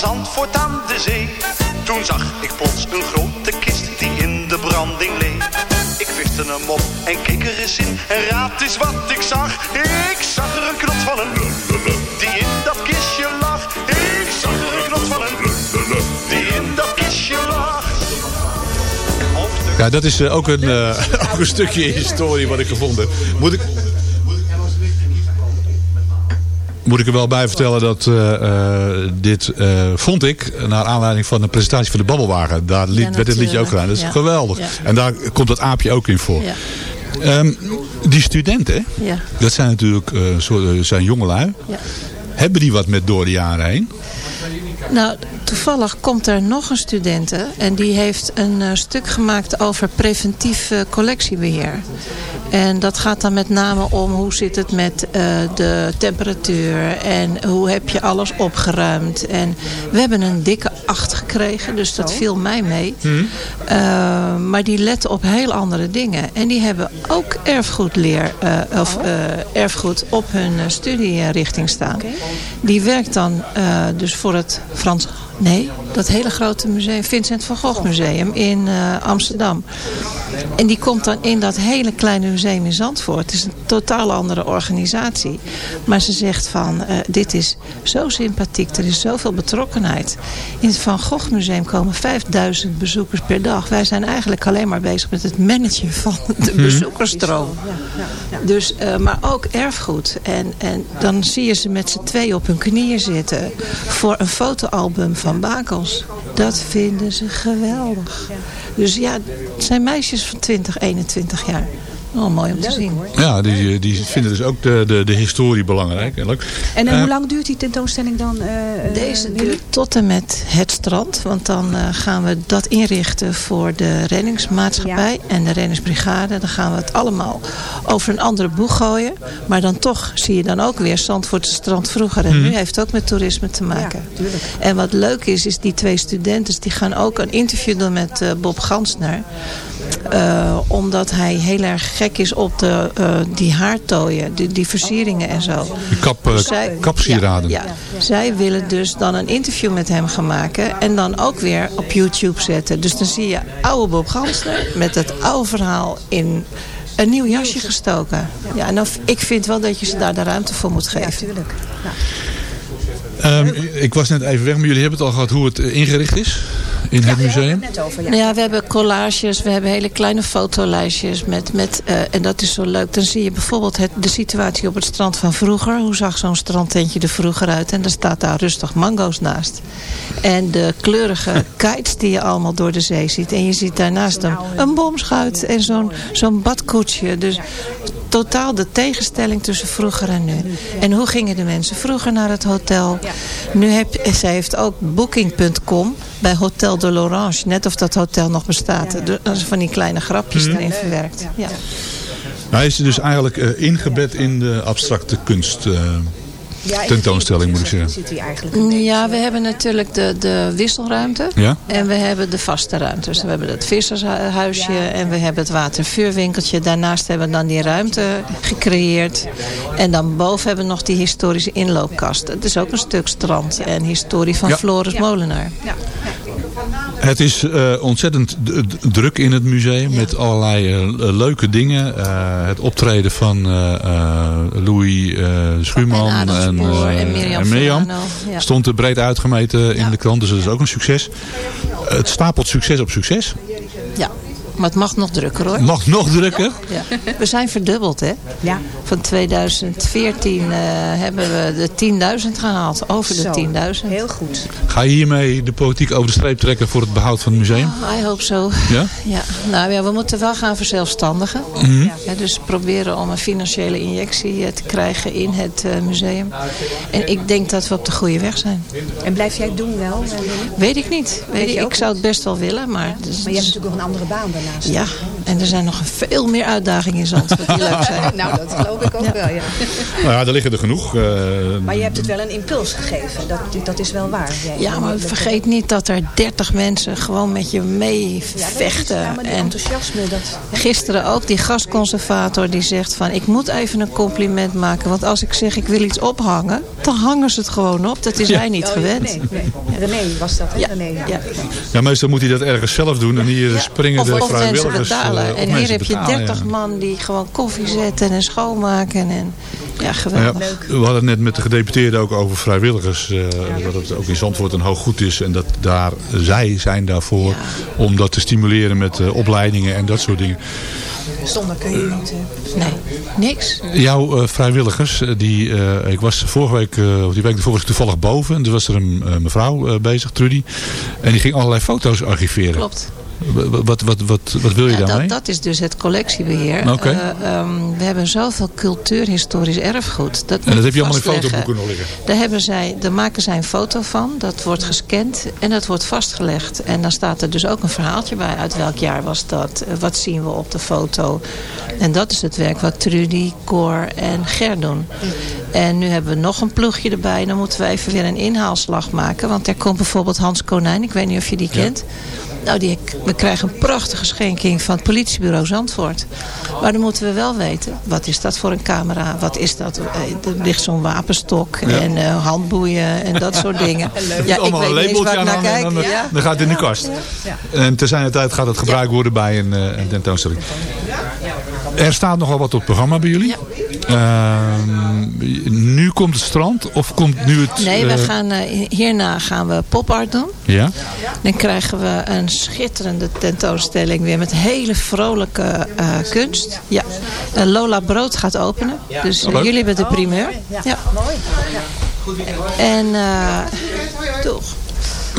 Zandvoort aan de zee. Toen zag ik plots een grote kist die in de branding leek. Ik viste hem op en keek er eens in en raad eens wat ik zag. Ik zag er een knot van een die in dat kistje lag. Ik zag er een knot van een die in dat kistje lag. Ja, dat is eh, ook, een, eh, *laughs* ook een stukje historie wat ik gevonden heb. Moet ik, moet ik er wel bij vertellen dat eh, eh, dit eh, vond ik naar aanleiding van de presentatie van de Babbelwagen. Daar liet, Ja, werd dit liedje ook gedaan. Dat is Ja. geweldig. Ja. En daar komt dat aapje ook in voor. Ehm, die studenten, dat zijn natuurlijk zijn jongelui. Ja. Hebben die wat met door de jaren heen? Nou, toevallig komt er nog een studente en die heeft een eh, stuk gemaakt over preventief eh, collectiebeheer. En dat gaat dan met name om hoe zit het met eh, de temperatuur en hoe heb je alles opgeruimd. En we hebben een dikke acht gekregen, dus dat viel mij mee. Eh, maar die letten op heel andere dingen. En die hebben ook erfgoedleer of eh, erfgoed op hun studierichting staan. Die werkt dan dus voor het Frans... Nee, dat hele grote museum, Vincent van Gogh Museum in eh, Amsterdam. En die komt dan in dat hele kleine museum in Zandvoort. Het is een totaal andere organisatie. Maar ze zegt van, eh, dit is zo sympathiek, er is zoveel betrokkenheid. In het Van Gogh Museum komen 5000 bezoekers per dag. Wij zijn eigenlijk alleen maar bezig met het managen van de Mhm. bezoekersstroom. Dus, eh, maar ook erfgoed. En, en dan zie je ze met z'n twee op hun knieën zitten voor een fotoalbum van Bakels. Dat vinden ze geweldig. Dus ja, het zijn meisjes van 20, 21 jaar. Oh, mooi om te zien. Ja, die, die vinden dus ook de, de, de historie belangrijk. En, leuk. En eh, Eh, hoe lang duurt die tentoonstelling dan? eh, eh, Deze duurt tot en met het strand. Want dan eh, gaan we dat inrichten voor de reddingsmaatschappij en de reddingsbrigade. Dan gaan we het allemaal over een andere boeg gooien. Maar dan toch zie je dan ook weer Zandvoortse strand vroeger. En Mhm. nu heeft het ook met toerisme te maken. en wat leuk is, is die twee studenten die gaan ook een interview doen met Bob Gansner. Eh, omdat hij heel erg gek is op de, eh, die haartooien, die, die versieringen en zo. De kap, eh, Zij- kapsieraden. Ja, ja. Zij willen dus dan een interview met hem gaan maken. En dan ook weer op YouTube zetten. Dus dan zie je oude Bob Gansner met het oude verhaal in een nieuw jasje gestoken. Ja, en dan, ik vind wel dat je ze daar de ruimte voor moet geven. Ja, tuurlijk. Ehm, ik was net even weg, maar jullie hebben het al gehad hoe het eh, ingericht is in het museum. Net over, Nou ja, we hebben collages, we hebben hele kleine fotolijstjes. Met, met, eh, en dat is zo leuk. Dan zie je bijvoorbeeld het, de situatie op het strand van vroeger. Hoe zag zo'n strandtentje er vroeger uit? En er staat daar rustig mango's naast. En de kleurige *laughs* kites die je allemaal door de zee ziet. En je ziet daarnaast een, een bomschuit en zo'n zo'n badkoetsje. Dus totaal de tegenstelling tussen vroeger en nu. En hoe gingen de mensen vroeger naar het hotel? Nu heb, zij heeft ook booking.com bij Hotel de l'Orange. Net of dat hotel nog bestaat. Zijn van die kleine grapjes Mhm. erin verwerkt. Ja. Hij is dus eigenlijk eh, ingebed in de abstracte kunst eh, tentoonstelling, moet ik zeggen. Zit hij eigenlijk Ja, we hebben natuurlijk de, de wisselruimte. Ja? En we hebben de vaste ruimtes. We hebben het vissershuisje en we hebben het watervuurwinkeltje. Daarnaast hebben we dan die ruimte gecreëerd. En dan boven hebben we nog die historische inloopkast. Het is ook een stuk strand en historie van Ja. Floris Molenaar. Het is eh, ontzettend druk in het museum met allerlei eh, leuke dingen. Eh, het optreden van Louis Schuurman En en, Mirjam en Mirjam. Verano, ja. Stond er breed uitgemeten in de krant, dus dat is ook een succes. Het stapelt succes op succes. Ja, maar het mag nog drukker hoor. Mag nog drukker. Ja. We zijn verdubbeld hè. Ja. Van 2014 eh, hebben we de 10.000 gehaald. Over de Zo, 10.000. Heel goed. Ga je hiermee de politiek over de streep trekken voor het behoud van het museum? I hope so. Ja? Ja, nou ja, we moeten wel gaan verzelfstandigen. Mhm. Ja, dus proberen om een financiële injectie eh, te krijgen in het eh, museum. En ik denk dat we op de goede weg zijn. En blijf jij het doen wel? Weet ik niet. Weet ik, ik zou het best wel willen, maar... dus- Maar je hebt natuurlijk nog een andere baan daarnaast. ja, en er zijn nog veel meer uitdagingen in Zandvoort die leuk zijn. *laughs* nou, dat geloof ik ook wel, ja. *laughs* Nou ja, er liggen er genoeg. eh, Maar je hebt het wel een impuls gegeven. Dat, dat is wel waar. Jij- Ja, maar vergeet niet dat er 30 mensen gewoon met je mee vechten. ja, maar die en enthousiasme, dat... gisteren ook die gastconservator die zegt van... ik moet even een compliment maken. Want als ik zeg ik wil iets ophangen... dan hangen ze het gewoon op. Dat is Ja. hij niet Oh, gewend. Nee, nee. René was dat, hè? Ja, René, ja. ja. Ja, meestal moet hij dat ergens zelf doen. En hier springen Of, de of mensen vrijwilligers. betalen. eh, en hier heb je betalen, 30 ja. man die gewoon koffie zetten en schoonmaken. En, ja, geweldig. ja, we hadden het net met de gedeputeerden ook over vrijwilligers. eh, dat het ook in Zandvoort een hoog goed is. En dat daar, zij zijn daarvoor om dat te stimuleren met eh, opleidingen en dat soort dingen. Zonder kun je niet... Nee, niks. Jouw eh, vrijwilligers, die, eh, ik was vorige week, eh, of die week ervoor was ik toevallig boven. En er was er een eh, mevrouw eh, bezig, Trudy. En die ging allerlei foto's archiveren. Klopt. Wat, wat, wat, wat, wil je Ja, daarmee? dat, dat is dus het collectiebeheer. Oké. Eh, ehm, we hebben zoveel cultuurhistorisch erfgoed. Dat en dat heb je allemaal in fotoboeken nog liggen. Daar, hebben zij, daar maken zij een foto van. Dat wordt gescand en dat wordt vastgelegd. En dan staat er dus ook een verhaaltje bij. Uit welk jaar was dat? Eh, Wat zien we op de foto? En dat is het werk wat Trudy, Cor en Ger doen. En nu hebben we nog een ploegje erbij. Dan moeten we even weer een inhaalslag maken. Want er komt bijvoorbeeld Hans Konijn. Ik weet niet of je die kent. Nou, die, we krijgen een prachtige schenking van het politiebureau Zandvoort. Maar dan moeten we wel weten, wat is dat voor een camera? Wat is dat? Eh, Er ligt zo'n wapenstok en eh, handboeien en dat soort *laughs* dingen. Ja, allemaal een niet eens waar labeltje ik aan naar kijk. dan, Ja. dan gaat het in de kast. En te zijn tijd gaat het gebruikt worden bij een, eh, een tentoonstelling. Er staat nogal wat op het programma bij jullie. Ehm, nu komt het strand of komt nu het... Nee, we eh, gaan, eh, hierna gaan we pop-art doen. Ja? Dan krijgen we een schitterende tentoonstelling weer met hele vrolijke eh, kunst. Ja. Lola Brood gaat openen. Dus Leuk. jullie hebben de primeur. Ja. En eh toch,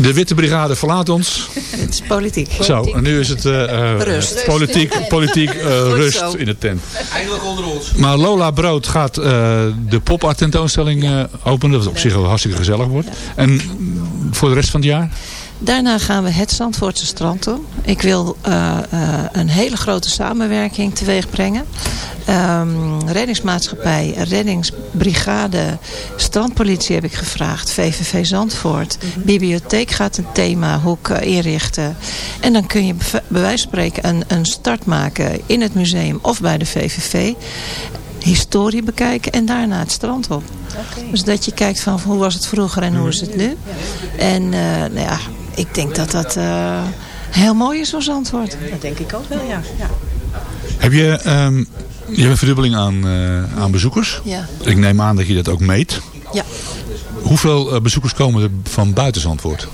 De Witte Brigade verlaat ons. *laughs* het is politiek. Zo, en nu is het eh, eh, Rust. politiek, politiek eh, rust zo. in de tent. Eindelijk onder ons. Maar Lola Brood gaat eh, de pop-art tentoonstelling eh, openen. Dat op zich wel hartstikke gezellig wordt. En voor de rest van het jaar? Daarna gaan we het Zandvoortse strand doen. Ik wil eh, eh, een hele grote samenwerking teweeg brengen. Ehm, reddingsmaatschappij, reddingsbrigade, strandpolitie heb ik gevraagd. VVV Zandvoort. Bibliotheek gaat een themahoek eh, inrichten. En dan kun je bij wijze van spreken een, een start maken in het museum of bij de VVV. Historie bekijken en daarna het strand op. Dus dat je kijkt van hoe was het vroeger en hoe is het nu. En nou ja, ik denk dat dat eh, heel mooi is voor Zandvoort. Dat denk ik ook wel, ja. ja. Heb je, ehm, je hebt een verdubbeling aan, eh, aan bezoekers. Ja. Ik neem aan dat je dat ook meet. Ja. Hoeveel eh, bezoekers komen er van buiten Zandvoort?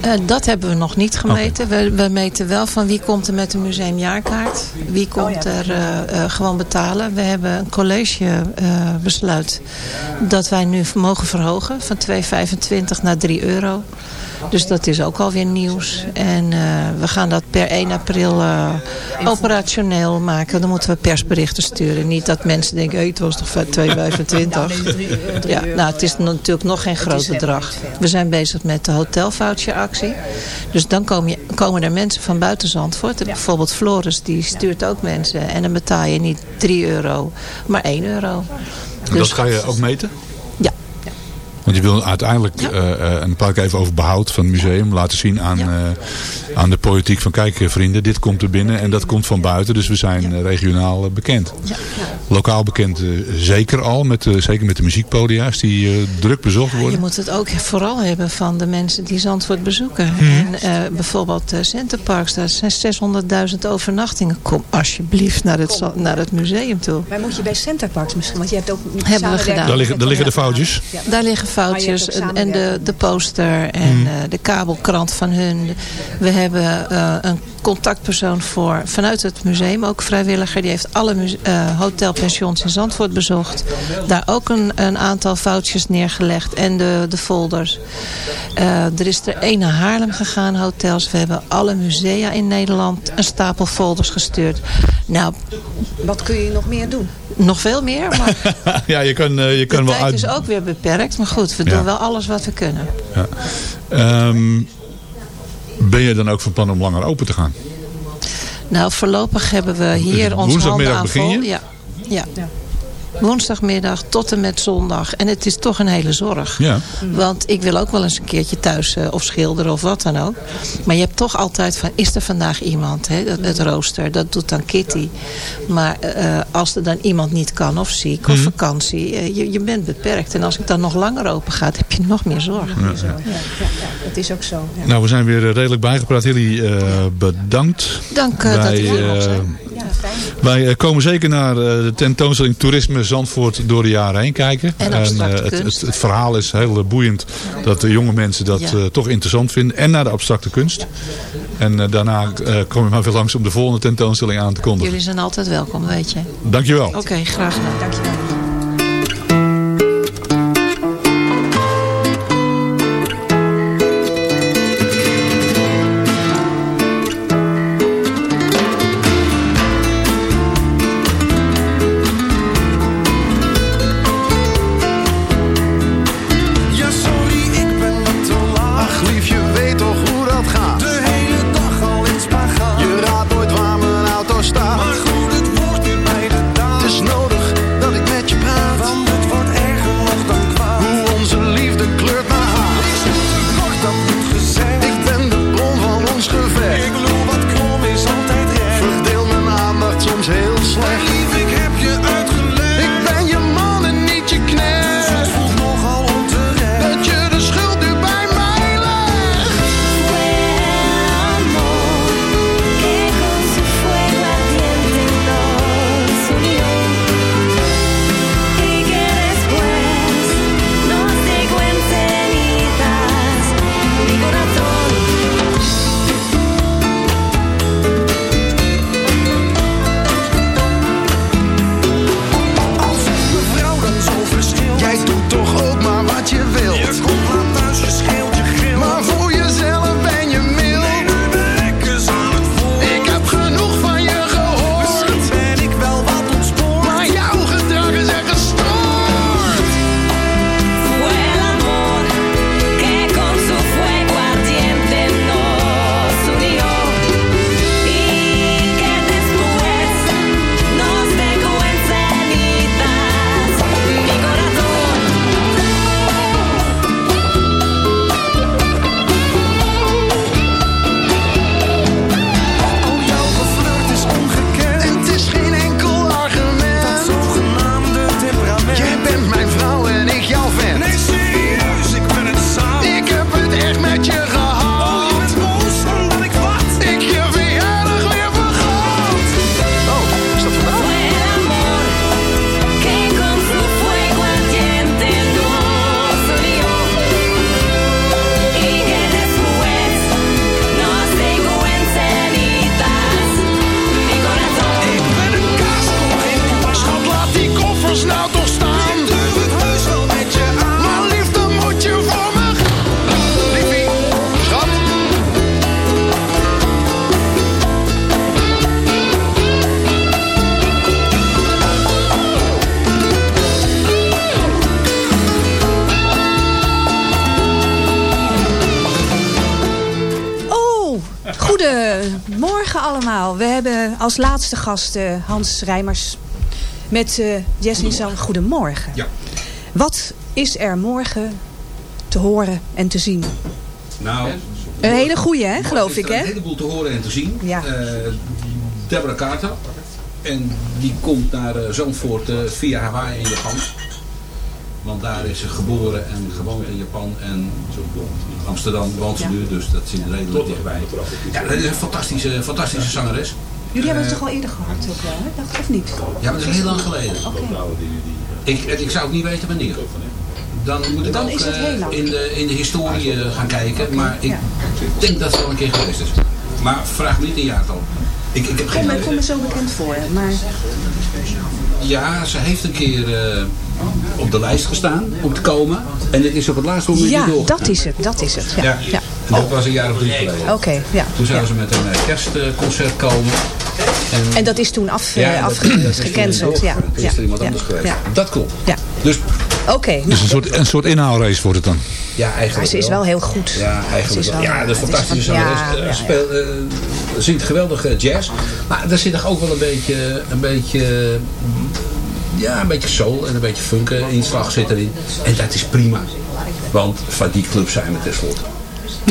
Eh, dat hebben we nog niet gemeten. We, we meten wel van wie komt er met een museumjaarkaart. Wie komt er eh, eh, gewoon betalen. We hebben een college eh, besluit dat wij nu mogen verhogen van 2,25 naar 3 euro. Dus dat is ook alweer nieuws. En eh, we gaan dat per 1 april eh, operationeel maken. Dan moeten we persberichten sturen. Niet dat mensen denken, hey, het was toch 2,25. Ja, nou, het is natuurlijk nog geen groot bedrag. We zijn bezig met de Dus dan kom je, komen er mensen van buiten Zandvoort. Bijvoorbeeld Floris, die stuurt ook mensen. En dan betaal je niet 3 euro, maar 1 euro. En dat ga je ook meten? Want je wil uiteindelijk, eh, eh, en dan praat ik even over behoud van het museum, laten zien aan, eh, aan de politiek van kijk eh, vrienden, dit komt er binnen en dat komt van buiten. Dus we zijn eh, regionaal bekend. Lokaal bekend zeker al, met, eh, zeker met de muziekpodia's die eh, druk bezocht Je worden. moet het ook vooral hebben van de mensen die Zandvoort bezoeken. Mhm. En eh, bijvoorbeeld uh, Centerparks, daar zijn 600.000 overnachtingen. Kom alsjeblieft naar het, naar het museum toe. Maar moet je bij Centerparks misschien, want je hebt ook Hebben we gedaan. Daar liggen, daar liggen de foutjes. Daar liggen foutjes Ook en, en de, de poster en Mhm. eh, de kabelkrant van hun. We hebben eh, een contactpersoon voor vanuit het museum, ook vrijwilliger. Die heeft alle eh, hotelpensions in Zandvoort bezocht. Daar ook een, een aantal foutjes neergelegd en de, de folders. Eh, er is er één naar Haarlem gegaan, hotels. We hebben alle musea in Nederland een stapel folders gestuurd. Nou, Wat kun je nog meer doen? nog veel meer, maar *laughs* ja, je kan, eh, je kan de wel tijd uit... is ook weer beperkt. Maar goed, we Ja. doen wel alles wat we kunnen. Ja. Ehm, ben je dan ook van plan om langer open te gaan? Nou, voorlopig hebben we hier ons handen woensdagmiddag aan vol. Ja. ja. Woensdagmiddag tot en met zondag. En het is toch een hele zorg. Ja. Want ik wil ook wel eens een keertje thuis eh, of schilderen of wat dan ook. Maar je hebt toch altijd van, is er vandaag iemand? Hè? Dat, het rooster, dat doet dan Kitty. Maar eh, als er dan iemand niet kan of ziek of Mhm. vakantie. eh, je, je bent beperkt. En als ik dan nog langer open ga, heb je nog meer zorg. Ja, ja. Ja, ja, ja, dat is ook zo. Ja. Nou, we zijn weer eh, redelijk bijgepraat. Jullie eh, bedankt. Dank eh, dat Wij, ik hier eh, zijn. Ja, fijn. Wij eh, komen zeker naar eh, de tentoonstelling Toerisme Zandvoort door de jaren heen kijken. En eh, het, het, het verhaal is heel eh, boeiend dat de jonge mensen dat Ja. eh, toch interessant vinden. En naar de abstracte kunst. En daarna kom je maar weer langs om de volgende tentoonstelling aan te kondigen. Jullie zijn altijd welkom, weet je. Dankjewel. Oké, graag gedaan. Dankjewel. Laatste gast eh, Hans Rijmers met uh, Jess en Sam. Goedemorgen. Ja. Wat is er morgen te horen en te zien? Nou, Een hele goeie, hè, geloof ik, er hè? Een heleboel te horen en te zien. Ja. Eh, Deborah Carter. En die komt naar eh, Zandvoort eh, via Hawaii in Japan. Want daar is ze geboren en gewoond in Japan. En Amsterdam woont ze Ja. nu, dus dat zit redelijk dichtbij. Ja, dat is een fantastische, fantastische zangeres. Jullie hebben het Eh, toch al eerder gehad, ook wel, hè? Dacht, of niet? Ja, maar dat is heel lang geleden. Ik, ik zou het niet weten wanneer. Dan moet ik Dan ook is het eh, heel lang. in, de, in de historie eh, gaan kijken. Maar ik denk dat het wel een keer geweest is. Maar vraag me niet een jaartal. Ik, ik heb geen Kom me, idee. kom me zo bekend voor, maar... Ja, ze heeft een keer eh, op de lijst gestaan om te komen. En het is op het laatste moment Ja, doorgegaan. dat is het, dat is het. Ja, Ja. ja. En dat was een jaar of drie geleden. Oké, ja. Toen zouden ja. ze met een eh, kerstconcert komen. En, En dat is toen af, Ja, eh, dat- dat gecanceld. toen Ja. Toen is er iemand ja, anders geweest. Ja. Dat klopt. Ja. Dus Oké, nou, Dus een soort, een soort inhaalrace wordt het dan. ja, eigenlijk maar ze is wel heel goed. Ja, Ze eigenlijk is wel. Ja, dat is zangeres. ja, Eh, ja, ja. Speel, zingt geweldig eh, jazz. Maar er zit toch ook wel een beetje, een beetje, ja, een beetje soul en een beetje funk eh, inslag zit erin. En dat is prima. Want van die club zijn we tenslotte.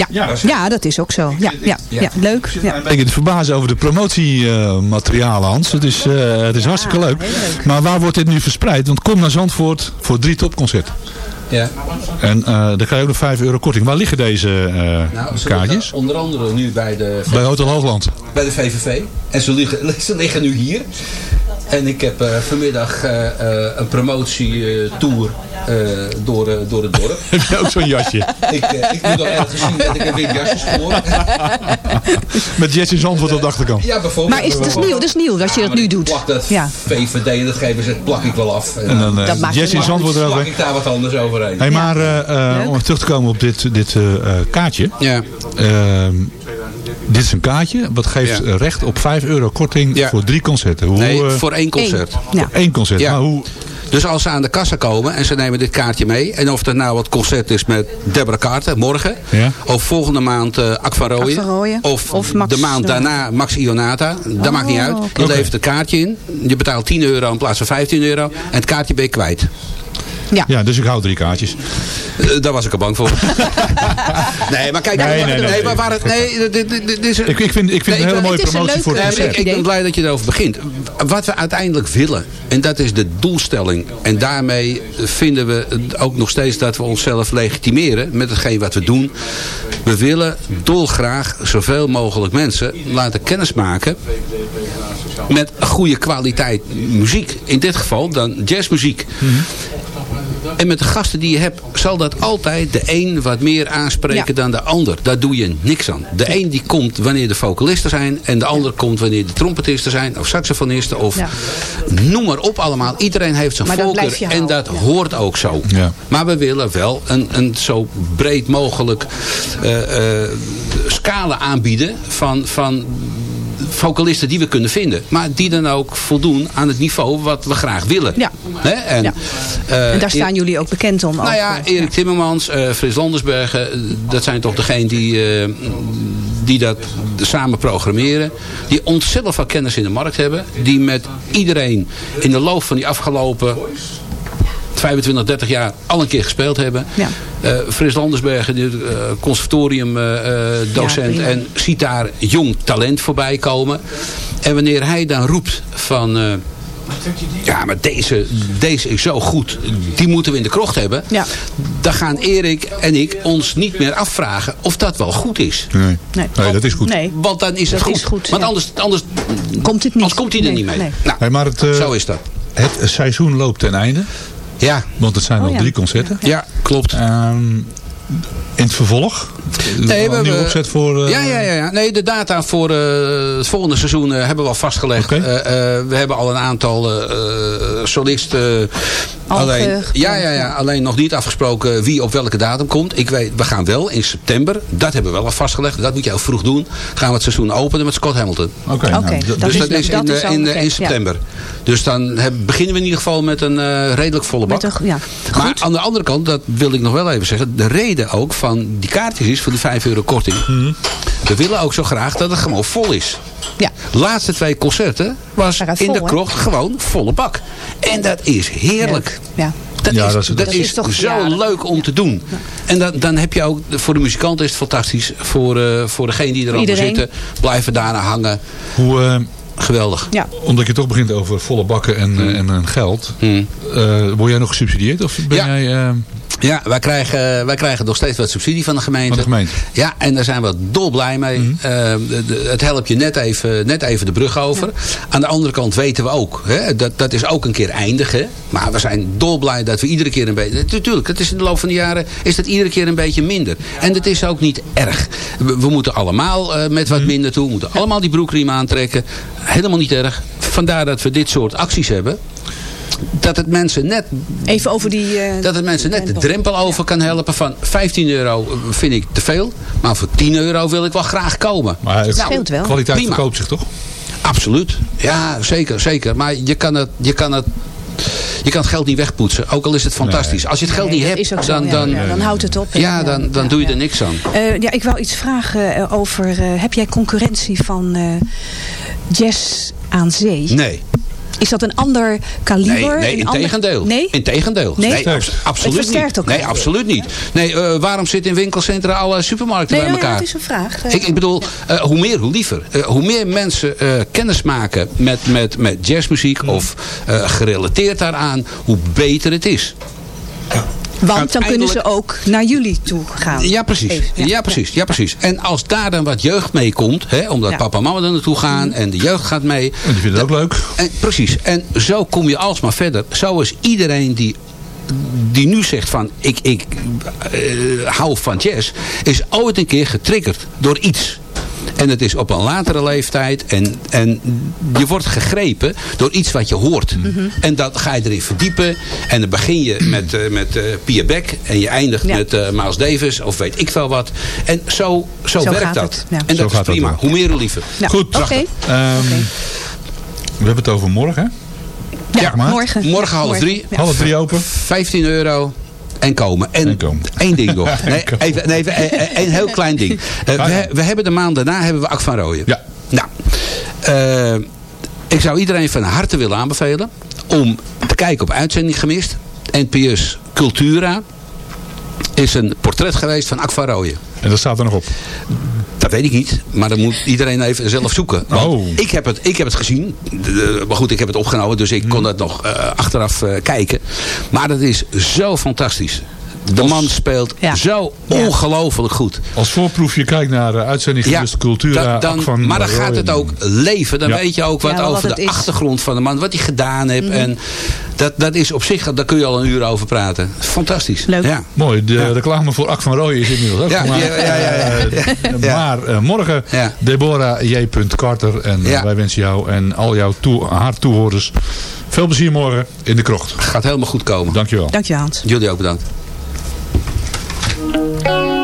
Ja, ja, dat is ook zo. Ja, ja, ja. leuk. Ja. Een beetje te verbazen over de promotiematerialen, Hans. Het is, eh, het is hartstikke leuk. Maar waar wordt dit nu verspreid? Want kom naar Zandvoort voor drie topconcerten. Ja. En eh dan krijg je ook nog 5 euro korting. Waar liggen deze eh, Nou, kaartjes? onder andere nu bij de, Bij Hotel Hoogland. bij de VVV. En ze liggen, *laughs* ze liggen nu hier. En ik heb eh, vanmiddag eh, eh, een promotietour eh door, eh, door het dorp. Heb je ook zo'n jasje? ik, ik moet nog ergens zien dat ik een wit jasje spoor. Met Jets in Zandvoort op de achterkant. Ja, bijvoorbeeld. Maar is het dus nieuw, dat is nieuw dat je dat nu doet? Plak dat Ja. VVD en dat geven ze, plak ik wel af. En dan, Dat maakt Zandvoort plak erover. ik daar wat anders overheen. Hey, maar om terug te komen op dit, dit eh, eh, kaartje. Ja. Dit is een kaartje. Wat geeft Ja. recht op 5 euro korting Ja. voor drie concerten. Hoe, Nee, eh, voor één concert. Ja. één concert. Ja. Maar hoe, Dus als ze aan de kassa komen en ze nemen dit kaartje mee. En of het nou wat concert is met Deborah Carter morgen. Ja. Of volgende maand eh Ak van Rooyen. Ak van Rooyen. Of, Of Max de maand Ionata. daarna Max Ionata. Dat maakt niet uit. oké. Je levert een kaartje in. Je betaalt 10 euro in plaats van 15 euro. En het kaartje ben je kwijt. Ja. dus ik hou drie kaartjes. Eh, daar was ik al bang voor. *laughs* nee, maar kijk, Nee, nee, nee, nee. maar waar het, nee, dit, dit, dit is, Ik, ik vind, ik vind het een hele mooie promotie voor het Nee, ik, ik ben blij dat je erover begint. Wat we uiteindelijk willen, en dat is de doelstelling. En daarmee vinden we ook nog steeds dat we onszelf legitimeren met hetgeen wat we doen. We willen dolgraag zoveel mogelijk mensen laten kennismaken met goede kwaliteit muziek. In dit geval dan jazzmuziek. En met de gasten die je hebt, zal dat altijd de een wat meer aanspreken Ja. dan de ander. Daar doe je niks aan. De een die komt wanneer de vocalisten zijn. En de ander komt wanneer de trompetisten zijn. Of saxofonisten. Of Ja. noem maar op allemaal. Iedereen heeft zijn voorkeur. En dat hoort ook zo. Ja. Maar we willen wel een, een zo breed mogelijk eh, eh, scala aanbieden van... van vocalisten die we kunnen vinden. Maar die dan ook voldoen aan het niveau wat we graag willen. Ja. Hè? En, Ja. eh, en daar staan jullie ook bekend om. nou ja, eh, Erik Timmermans, eh Frits Landersbergen, dat zijn toch degenen die, die dat samen programmeren. Die ontzettend veel kennis in de markt hebben. Die met iedereen in de loop van die afgelopen 25, 30 jaar al een keer gespeeld hebben. Ja. Eh, Frits Landersbergen, die, eh, conservatorium eh, en ziet daar jong talent voorbij komen. En wanneer hij dan roept van... eh, ja, maar deze, deze is zo goed. Die moeten we in de krocht hebben. Ja. Dan gaan Erik en ik ons niet meer afvragen of dat wel goed is. Nee. Nee. nee, dat is goed. Nee. Want dan is het goed. is goed, Want anders, anders Komt het niet. anders komt hij er Nee, niet mee. nee. Nou, Hey, maar het, eh, zo is dat. het seizoen loopt ten einde. Ja, Want het zijn Oh, ja. drie concerten. ja klopt. Ehm, in het vervolg? Nee, een we nieuwe hebben- opzet voor... eh, Ja, ja, ja, ja. Nee, de data voor eh, het volgende seizoen eh, hebben we al vastgelegd. Eh, eh, we hebben al een aantal solisten. Al alleen, ja, ja, ja, alleen nog niet afgesproken wie op welke datum komt. Ik weet, we gaan wel in september. Dat hebben we wel al vastgelegd. Dat moet je heel vroeg doen. Gaan we het seizoen openen met Scott Hamilton. Oké, nou, dus is- dat is, dat in, is al in, ja. september. Dus dan heb- beginnen we in ieder geval met een eh, redelijk volle bak. Met een, ja. Maar aan de andere kant, dat wil ik nog wel even zeggen. De reden ook van die kaartjes is voor die 5 euro korting. We willen ook zo graag dat het gewoon vol is. Ja. laatste twee concerten was in vol, de krocht gewoon volle bak. En dat is heerlijk. Ja. Dat, Ja, is, dat is- dat, dat is, is toch zo leuk om te doen. En dan, dan heb je ook, voor de muzikant is het fantastisch. Voor, eh voor degene die eronder Iedereen. zitten, blijven daarna hangen. Hoe, eh, Geweldig. Ja. omdat je toch begint over volle bakken en, eh, en, en geld. Hmm. eh, word jij nog gesubsidieerd? Of ben Ja. jij... eh, Ja, wij krijgen, wij krijgen nog steeds wat subsidie van de gemeente. Van de gemeente. Mhm. Ja, en daar zijn we dolblij mee. Eh, de- de- het helpt je net even, net even de brug over. Aan de andere kant weten we ook, hè, dat, dat is ook een keer eindigen. Maar we zijn dolblij dat we iedere keer een beetje... Natuurlijk, het is in de loop van de jaren is dat iedere keer een beetje minder. En het is ook niet erg. We, we moeten allemaal eh, met Mhm. wat minder toe. We moeten allemaal die broekriem aantrekken. Helemaal niet erg. Vandaar dat we dit soort acties hebben. Dat het mensen net Even over die... eh, dat het mensen net de drempel. over kan helpen van 15 euro vind ik te veel. Maar voor 10 euro wil ik wel graag komen. maar het scheelt wel. kwaliteit prima. verkoopt zich toch? Absoluut. Ja, zeker, zeker. Maar je kan het, je kan het, je kan het geld niet wegpoetsen. Ook al is het fantastisch. Als je het geld Nee, niet hebt, zo, dan, ja. dan, Ja, dan houdt het op. ja, dan, dan Ja, doe je ja. er niks aan. Eh, ja, ik wou iets vragen eh, over... eh, heb jij concurrentie van eh, jazz aan zee? Nee. Is dat een ander kaliber? Nee, nee in ander- tegendeel. Nee? In tegendeel. Nee? abs- absoluut Het versterkt niet. Nee, absoluut niet. Nee, eh, waarom zitten in winkelcentra alle supermarkten Nee, bij ja, elkaar? het is een vraag. Eh, Ik, ik bedoel, eh, hoe meer, hoe liever. Hoe meer mensen kennis maken met, met, met jazzmuziek of eh, gerelateerd daaraan, hoe beter het is. Want dan kunnen ze ook naar jullie toe gaan. Ja, precies. Even, ja. precies. Ja, precies. En als daar dan wat jeugd mee komt, hè, omdat Ja. papa en mama er naartoe gaan en de jeugd gaat mee. En die vinden het ook leuk. En, precies. En zo kom je alsmaar verder. Zo is iedereen die, die nu zegt van ik, ik eh, hou van jazz, is ooit een keer getriggerd door iets. En het is op een latere leeftijd. En, en je wordt gegrepen door iets wat je hoort. En dat ga je erin verdiepen. En dan begin je met, eh met eh, Pia Beck. En je eindigt Ja. met eh Miles Davis. Of weet ik veel wat. En zo, zo, Zo werkt dat. het, ja. En Zo dat is prima. wel. Hoe meer hoe liever. Nou, Goed. Oké. Ehm, We hebben het over morgen, hè? Ja, maart. morgen. Morgen half drie. Ja. Half drie open. 15 euro. En komen. En, En komen. één ding nog. *laughs* Nee, even, nee, even een, een heel klein ding. *laughs* Eh, we, we hebben de maand daarna hebben we Ak van Rooyen. Ja. Nou, eh, ik zou iedereen van harte willen aanbevelen om te kijken op Uitzending Gemist. NPS Cultura is een portret geweest van Ak van Rooyen. En dat staat er nog op? Dat weet ik niet, maar dan moet iedereen even zelf zoeken. Want Oh. ik, heb het, ik heb het gezien, maar goed, ik heb het opgenomen, dus ik kon dat nog eh, achteraf eh, kijken. Maar dat is zo fantastisch. De man speelt zo ongelooflijk goed. Als voorproefje kijk naar de uitzending Ja, Cultura. dan- dan- Ak van maar dan gaat het ook leven. Dan Ja. weet je ook wat over de is. achtergrond van de man. Wat hij gedaan heeft. Mhm. En dat, dat is op zich, daar kun je al een uur over praten. Fantastisch. Leuk. Ja. Mooi, de reclame voor Ak van Rooyen is inmiddels ook Ja, gemaakt. ja, ja, ja, ja. Eh, Maar eh, morgen Deborah J. Carter. En eh, Ja. wij wensen jou en al jouw toe, haar toehoorders veel plezier morgen in de krocht. Gaat helemaal goed komen. Dankjewel. Dank je Hans. Jullie ook bedankt. Beautiful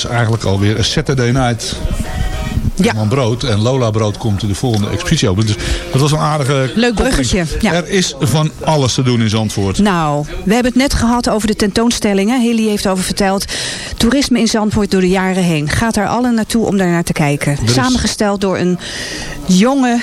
was eigenlijk alweer een Saturday Night. Ja. Man Brood en Lola Brood komt de volgende expositie open. Dus dat was een aardige Leuk bruggetje. Ja. Er is van alles te doen in Zandvoort. Nou, we hebben het net gehad over de tentoonstellingen. Hilly heeft over verteld. Toerisme in Zandvoort door de jaren heen. Gaat daar allen naartoe om daar naar te kijken. is- Samengesteld door een jonge,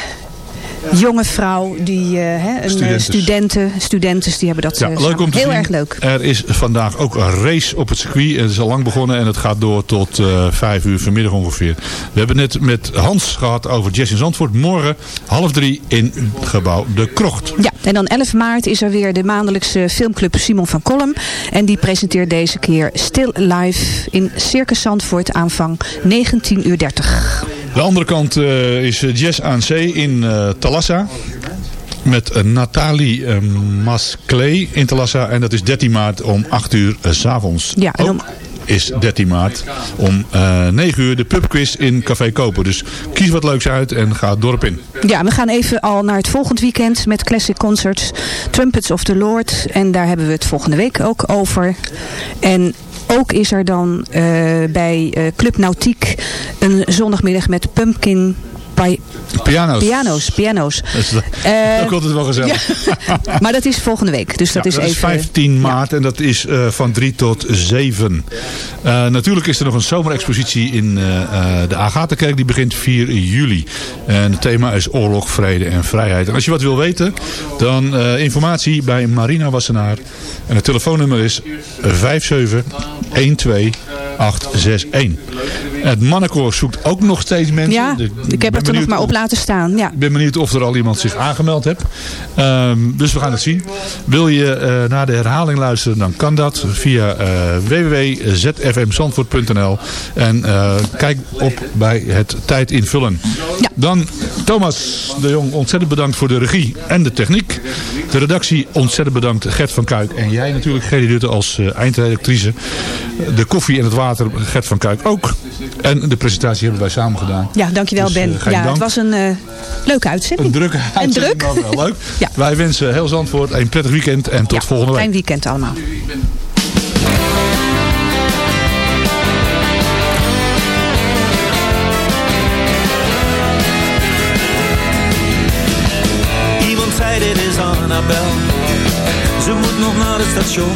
jonge vrouw. Die, eh, een eh, Studentes. studenten, studentes, die hebben dat Ja, eh, leuk om te Heel zien. erg leuk. Er is vandaag ook een race op het circuit. Het is al lang begonnen en het gaat door tot vijf uur vanmiddag ongeveer. We hebben net met Hans gehad over Jazz in Zandvoort. Morgen half drie in gebouw De Krocht. Ja, en dan 11 maart is er weer de maandelijkse filmclub Simon van Kolm. En die presenteert deze keer Still Live in Circus Zandvoort aanvang 19.30 uur. De andere kant eh, is Jazz aan Zee in eh, Talassa. Met eh, Nathalie Masclay in Talassa. En dat is 13 maart om 8 uur s avonds. Ja, en Ook is 13 maart om eh 9 uur de pubquiz in Café Koper. Dus kies wat leuks uit en ga het dorp in. Ja, we gaan even al naar het volgend weekend met Classic Concerts. Trumpets of the Lord. En daar hebben we het volgende week ook over. En ook is er dan eh, bij eh, Club Nautiek een zondagmiddag met Pumpkin Piano's. piano's. piano's. Dat is Eh, ook altijd wel gezellig. *laughs* maar dat is volgende week. Dus dat Ja, is dat is even... 15 maart en dat is eh, van 3 tot 7. Eh, natuurlijk is er nog een zomerexpositie in de Agatha-kerk. Die begint 4 juli. En het thema is oorlog, vrede en vrijheid. En als je wat wil weten, dan informatie bij Marina Wassenaar. En het telefoonnummer is 5712861. Het mannenkoor zoekt ook nog steeds mensen. Ja, Dus ik heb ben het er nog maar op laten staan. Ja. ik ben benieuwd of er al iemand zich aangemeld heeft. Ehm, dus we gaan het zien. Wil je eh, naar de herhaling luisteren, dan kan dat via eh www.zfmzandvoort.nl. En eh, kijk op bij het tijd invullen. Dan Thomas de Jong, ontzettend bedankt voor de regie en de techniek. De redactie ontzettend bedankt Gert van Kuik. En jij natuurlijk Gerry Rutte als eindredactrice. De koffie en het water Gert van Kuik ook. En de presentatie hebben wij samen gedaan. Ja, dankjewel Dus, Ben. eh, ja, dank. het was een eh, leuke uitzending. Een drukke En uitzending, druk. maar wel leuk. *laughs* Ja. Wij wensen heel Zandvoort een prettig weekend en tot Ja, volgende week. Fijn weekend allemaal. Iemand zei dit is Annabel Ze moet nog naar het station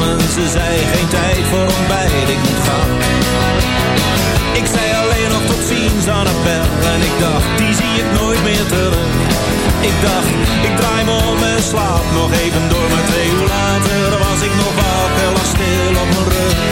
Ze zei geen tijd voor ontbijt, ik moet gaan. Ik zei alleen nog tot ziens aan appel En ik dacht, die zie ik nooit meer terug. Ik dacht, ik draai me om en slaap nog even door Maar twee uur later was ik nog wakker, lag stil op mijn rug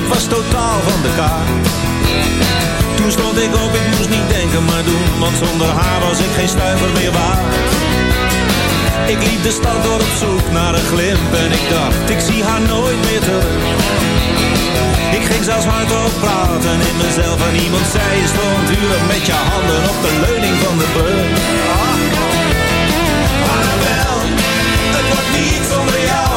Ik was totaal van de kaart. Toen stond ik op, ik moest niet denken maar doen Want zonder haar was ik geen stuiver meer waard. Ik liep de stad door op zoek naar een glimp En ik dacht, ik zie haar nooit meer terug. Ik ging zelfs hardop praten in mezelf En iemand zei, je stond uren met je handen op de leuning van de brug Annabel, het wordt niet zonder jou,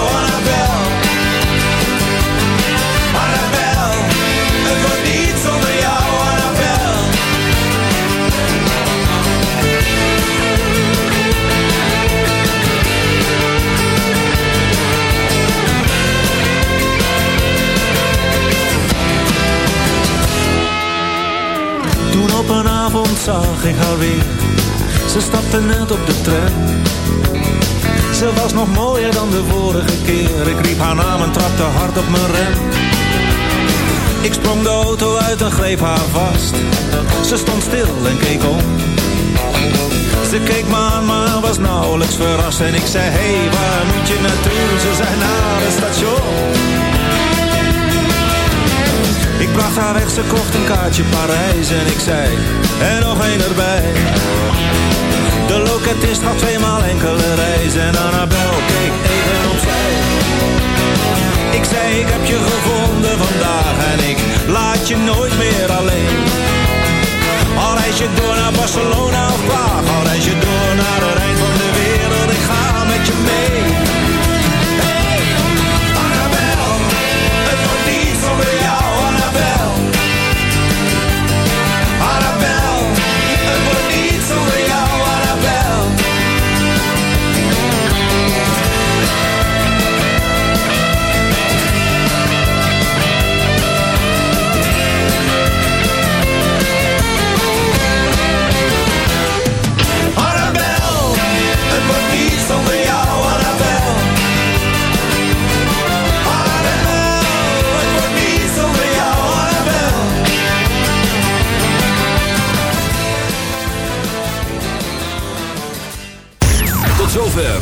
zag ik haar weer. Ze stapte net op de tram. Ze was nog mooier dan de vorige keer. Ik riep haar naam en trapte hard op mijn rem. Ik sprong de auto uit en greep haar vast. Ze stond stil en keek om. Ze keek me aan, maar was nauwelijks verrast. En ik zei, hey, waar moet je naartoe? Ze zei, naar het station. Ik bracht haar weg, ze kocht een kaartje Parijs. En ik zei, en nog één erbij. De loketist had tweemaal enkele reizen. En Annabel keek even opzij. Ik zei ik heb je gevonden vandaag en ik laat je nooit meer alleen. Al reis je door naar Barcelona of Praag, al reis je door naar het eind van de